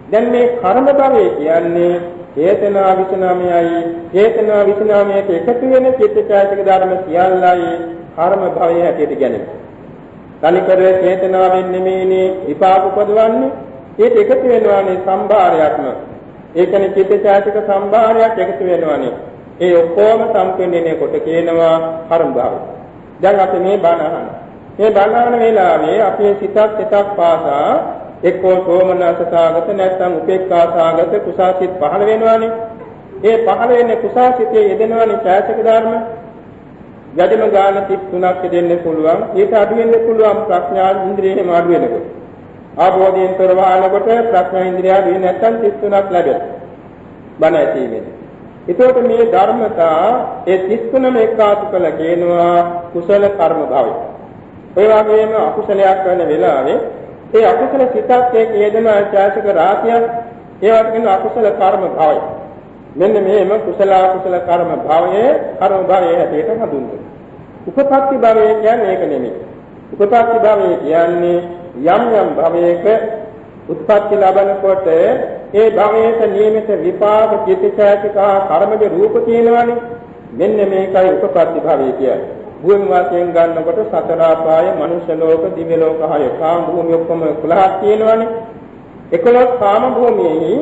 දැන් මේ කර්ම භවය කියන්නේ චේතනා විචනාමයයි චේතනා විචනාමයට එකතු වෙන චිත්තචෛතසික ධර්ම සියල්ලයි කර්ම භවය හැටියට ගැනෙනවා. තනිකර චේතනාවෙන් නෙමෙයිනේ විපාක උපදවන්නේ. ඒක එකතු වෙනවානේ සම්භාරයක්ම. ඒකනේ චිත්තචෛතසික සම්භාරයක් එකතු වෙනවානේ. ඒ ඔක්කොම සම්පෙන්නනේ කොට කියනවා කර්ම භවය. දැන් අපි මේ බණ අහන. මේ බණ අහන වෙලාවේ අපේ සිතක් සිතක් පාසා එක්කෝ සෝමනසසාගත නැත්නම් උපේක්ඛාසාගත කුසාසිත පහළ වෙනවානේ. ඒ පහළ වෙන්නේ කුසාසිතේ යෙදෙනවානේ ඡායසික ධර්ම. යදිම ගාන 33ක් දෙන්න පුළුවන්. ඒක අඩු වෙන්න පුළුවන් ප්‍රඥා ඉන්ද්‍රියෙම අඩු වෙනකොට. ආභෝධයෙන් තොරවනකොට ප්‍රඥා ඉන්ද්‍රිය අඩු වෙන්නේ නැත්නම් 33ක් ලැබෙනවා. බණ ඇසීමේදී. එතකොට මේ ධර්මතා ඒ 33ම එකාතු කළ කියනවා කුසල කර්ම භවය. ඒ වගේම අකුසලයක් වෙන වෙලාවේ ඒ අකුසල සිතක් එක්ක යෙදෙන ඡාසික රාශියක් ඒවට කියන අකුසල කර්ම භවය. මෙන්න මේම කුසල අකුසල කර්ම භවයේ කර්ම භවයේ හැටියට හඳුන්වනවා. උපපත්ති භවය කියන්නේ ඒක නෙමෙයි. උපපත්ති භවය කියන්නේ යම් යම් භවයක උත්පත්ති ලබනකොට ඒ භවයට නියමිත විපාක චිත්තචෛතසික කර්මජ රූප තියෙනවානේ. මෙන්න මේකයි උපපත්ති භවය කියන්නේ. භූමි වාසයෙන් ගන්නකොට සතර ආපාය, මනුෂ්‍ය ලෝක, දිව්‍ය ලෝක හය, කාම භූමිය ඔක්කොම 11ක් තියෙනවානේ. 11 කාම භූමියේ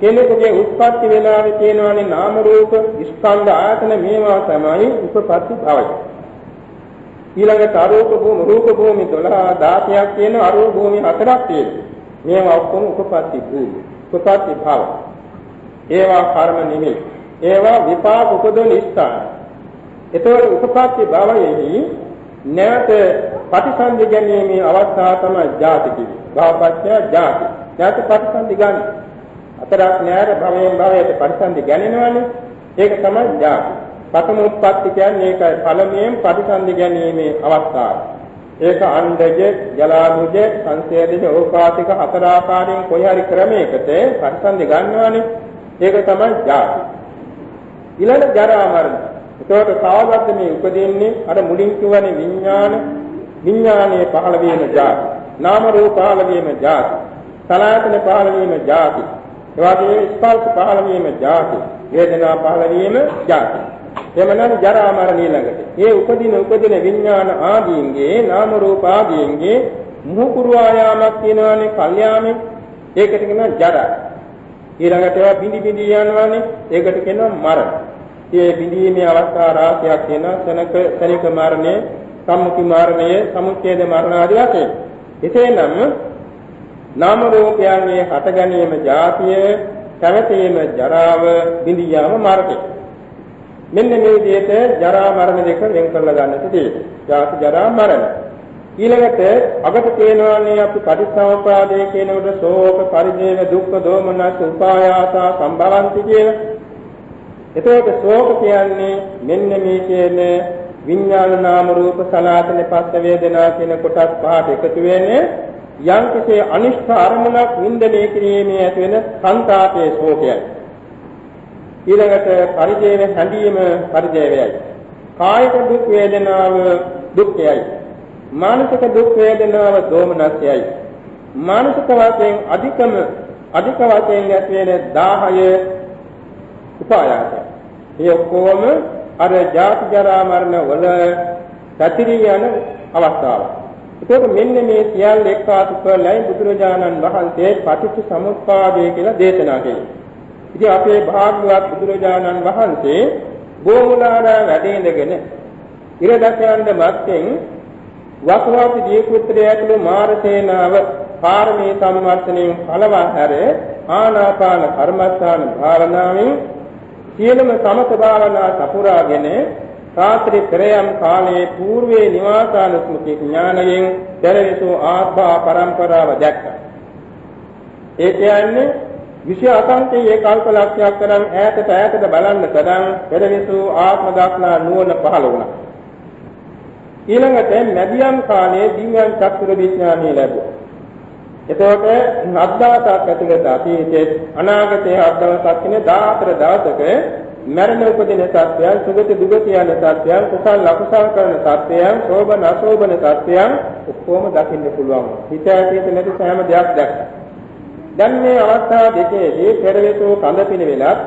කෙනෙකුගේ උත්පත්ති වේලාවේ තියෙනවානේ නාම රූප, ස්කන්ධ ආයතන මේවා තමයි උපපත්ති භවය. ඊළඟට අරූප භූමි, රූප භූමි 12 16ක් තියෙන අරූප භූමි හතරක් තියෙනවා. මේවා ඔක්කොම උපපත්ති භූමි, උපපත්ති භව. ඒවා කර්ම නෙමෙයි. ඒවා විපාක උපදවන ස්ථාන. එතකොට උපපත්ති භවයේදී නැවත ප්‍රතිසන්දි ගැනීමේ අවස්ථාව තමයි ජාති කිවි. භවපත්‍ය ජාති. නැවත ප්‍රතිසන්දි ගන්න. අතරක් නෑර භවයෙන් භවයට ප්‍රතිසන්දි ගැනෙනවනේ. ඒක තමයි ජාති. පතම උත්පත්ති කියන්නේ ඒකයි පළමුවෙන් ප්‍රතිසන්දි ගැනීමේ අවස්ථාව. ඒක අණ්ඩජ, ජලාභුජ, සංසේදජ, ඕපාතික හතර ආකාරයෙන් කොයි හරි ක්‍රමයකට ප්‍රතිසන්දි ගන්නවනේ. ඒක තමයි ජාති. ඊළඟ ජරා මරණ එතකොට කාවද්ද මේ උපදින්නේ අර මුලින් කියවනේ විඥාන විඥානයේ පහළ වීම ජාති. නාම රූප පහළ වීම ජාති. සලආයතන පහළ වීම ජාති. එවාගේ ස්පර්ශ පහළ වීම ජාති. වේදනා පහළ වීම ජාති. එමනම් ජරා මරණ ඊළඟට. මේ උපදින උපදින විඥාන ආදීන්ගේ නාම රූප ආදීන්ගේ මුහුකුරු ආයාමක් තියෙනවානේ කල්යාමේ. ඒකට කියනවා ජරා. ඊළඟට ඒවා බිඳි බිඳි යනවානේ. ඒකට කියනවා මරණ. මේ බිඳීමේ අවස්ථා රාශියක් තියෙනවා. සනක සනික මරණය, සම්මුති මරණය, සමුච්ඡේද මරණ ආදී වශයෙන්. එසේනම් නාම රූපයන්ගේ හට ගැනීම જાතිය, පැවතීම ජරාව, බිඳියාම මරණය. මෙන්න මේ විදිහට ජරා මරණ දෙක වෙන් කරලා ගන්නට තියෙනවා. ජාති ජරා මරණ. ඊළඟට අගට කියනවානේ අපි පටිච්චසමුප්පාදයේ කියනකොට ශෝක පරිදේව දුක්ඛ දෝමනස් උපායාස සම්භවಂತಿ කියලා. එතකොට ශෝක කියන්නේ මෙන්න මේ කියන විඥාන නාම රූප සලආතන පස්ස වේදනා කියන කොටස් පහට එකතු වෙන්නේ යම් කිසි අනිෂ්ඨ අරමුණක් වින්දනය කිරීමේ ඇති වෙන සංතාපයේ ශෝකයයි. ඊළඟට පරිදේව හැඳීම පරිදේවයයි. කායික දුක් වේදනාව දුක්ඛයයි. මානසික දුක් වේදනාව දෝමනස්යයි. මානසික වශයෙන් අධිකම අධික වශයෙන් ඇති වෙන 10 උපායාසය. මේ ඔක්කොම අර ජාති ජරා මරණ වල පැතිරී යන අවස්ථාව. ඒකෝ මෙන්න මේ සියල්ල එක්කාසු කරලයි බුදුරජාණන් වහන්සේ පටිච්ච සමුප්පාදය කියලා දේශනා කළේ. ඉතින් අපේ භාග්‍යවත් බුදුරජාණන් වහන්සේ බෝමුලාරා වැඩ ඉඳගෙන ඉර දක්යන්ද මැත්තෙන් වකවාති දීපුත්‍රය ඇතුළු මාර සේනාව පාරමී සම්වර්ධනයෙන් පළවා හැර ආනාපාන කර්මස්ථාන භාවනාවෙන් සියලුම සමත භාවනා සපුරාගෙන රාත්‍රී පෙරයම් කාලයේ పూర్වේ නිවාසාන ස්මෘති ඥානයෙන් පෙරවිසු ආත්මා පරම්පරාව දැක්කා. ඒ කියන්නේ විෂය අසංකේය කල්පලක්ෂයක් තරම් ඈතට ඈතට බලන්න තරම් පෙරවිසු ආත්ම දක්නා නුවණ පහළ වුණා. ඊළඟට මැදියම් කාලයේ දිව්‍යං චක්‍ර විඥානය ලැබුවා. එතකොට අද්දාසක් ඇතිවෙත අතීතයේ අනාගතයේ අද්දවසක් කියන 14 දවසක මරණ උපදින සත්‍යයන් සුගති දුගති යන සත්‍යයන් කුසල ලකුසල් කරන සත්‍යයන් සෝබන අසෝබන සත්‍යයන් ඔක්කොම දකින්න පුළුවන්. හිත ඇතිවෙත නැති සෑම දෙයක් දැක්කා. දැන් මේ අවස්ථාව දෙකේදී පෙරවිසෝ කඳ පිනවෙලත්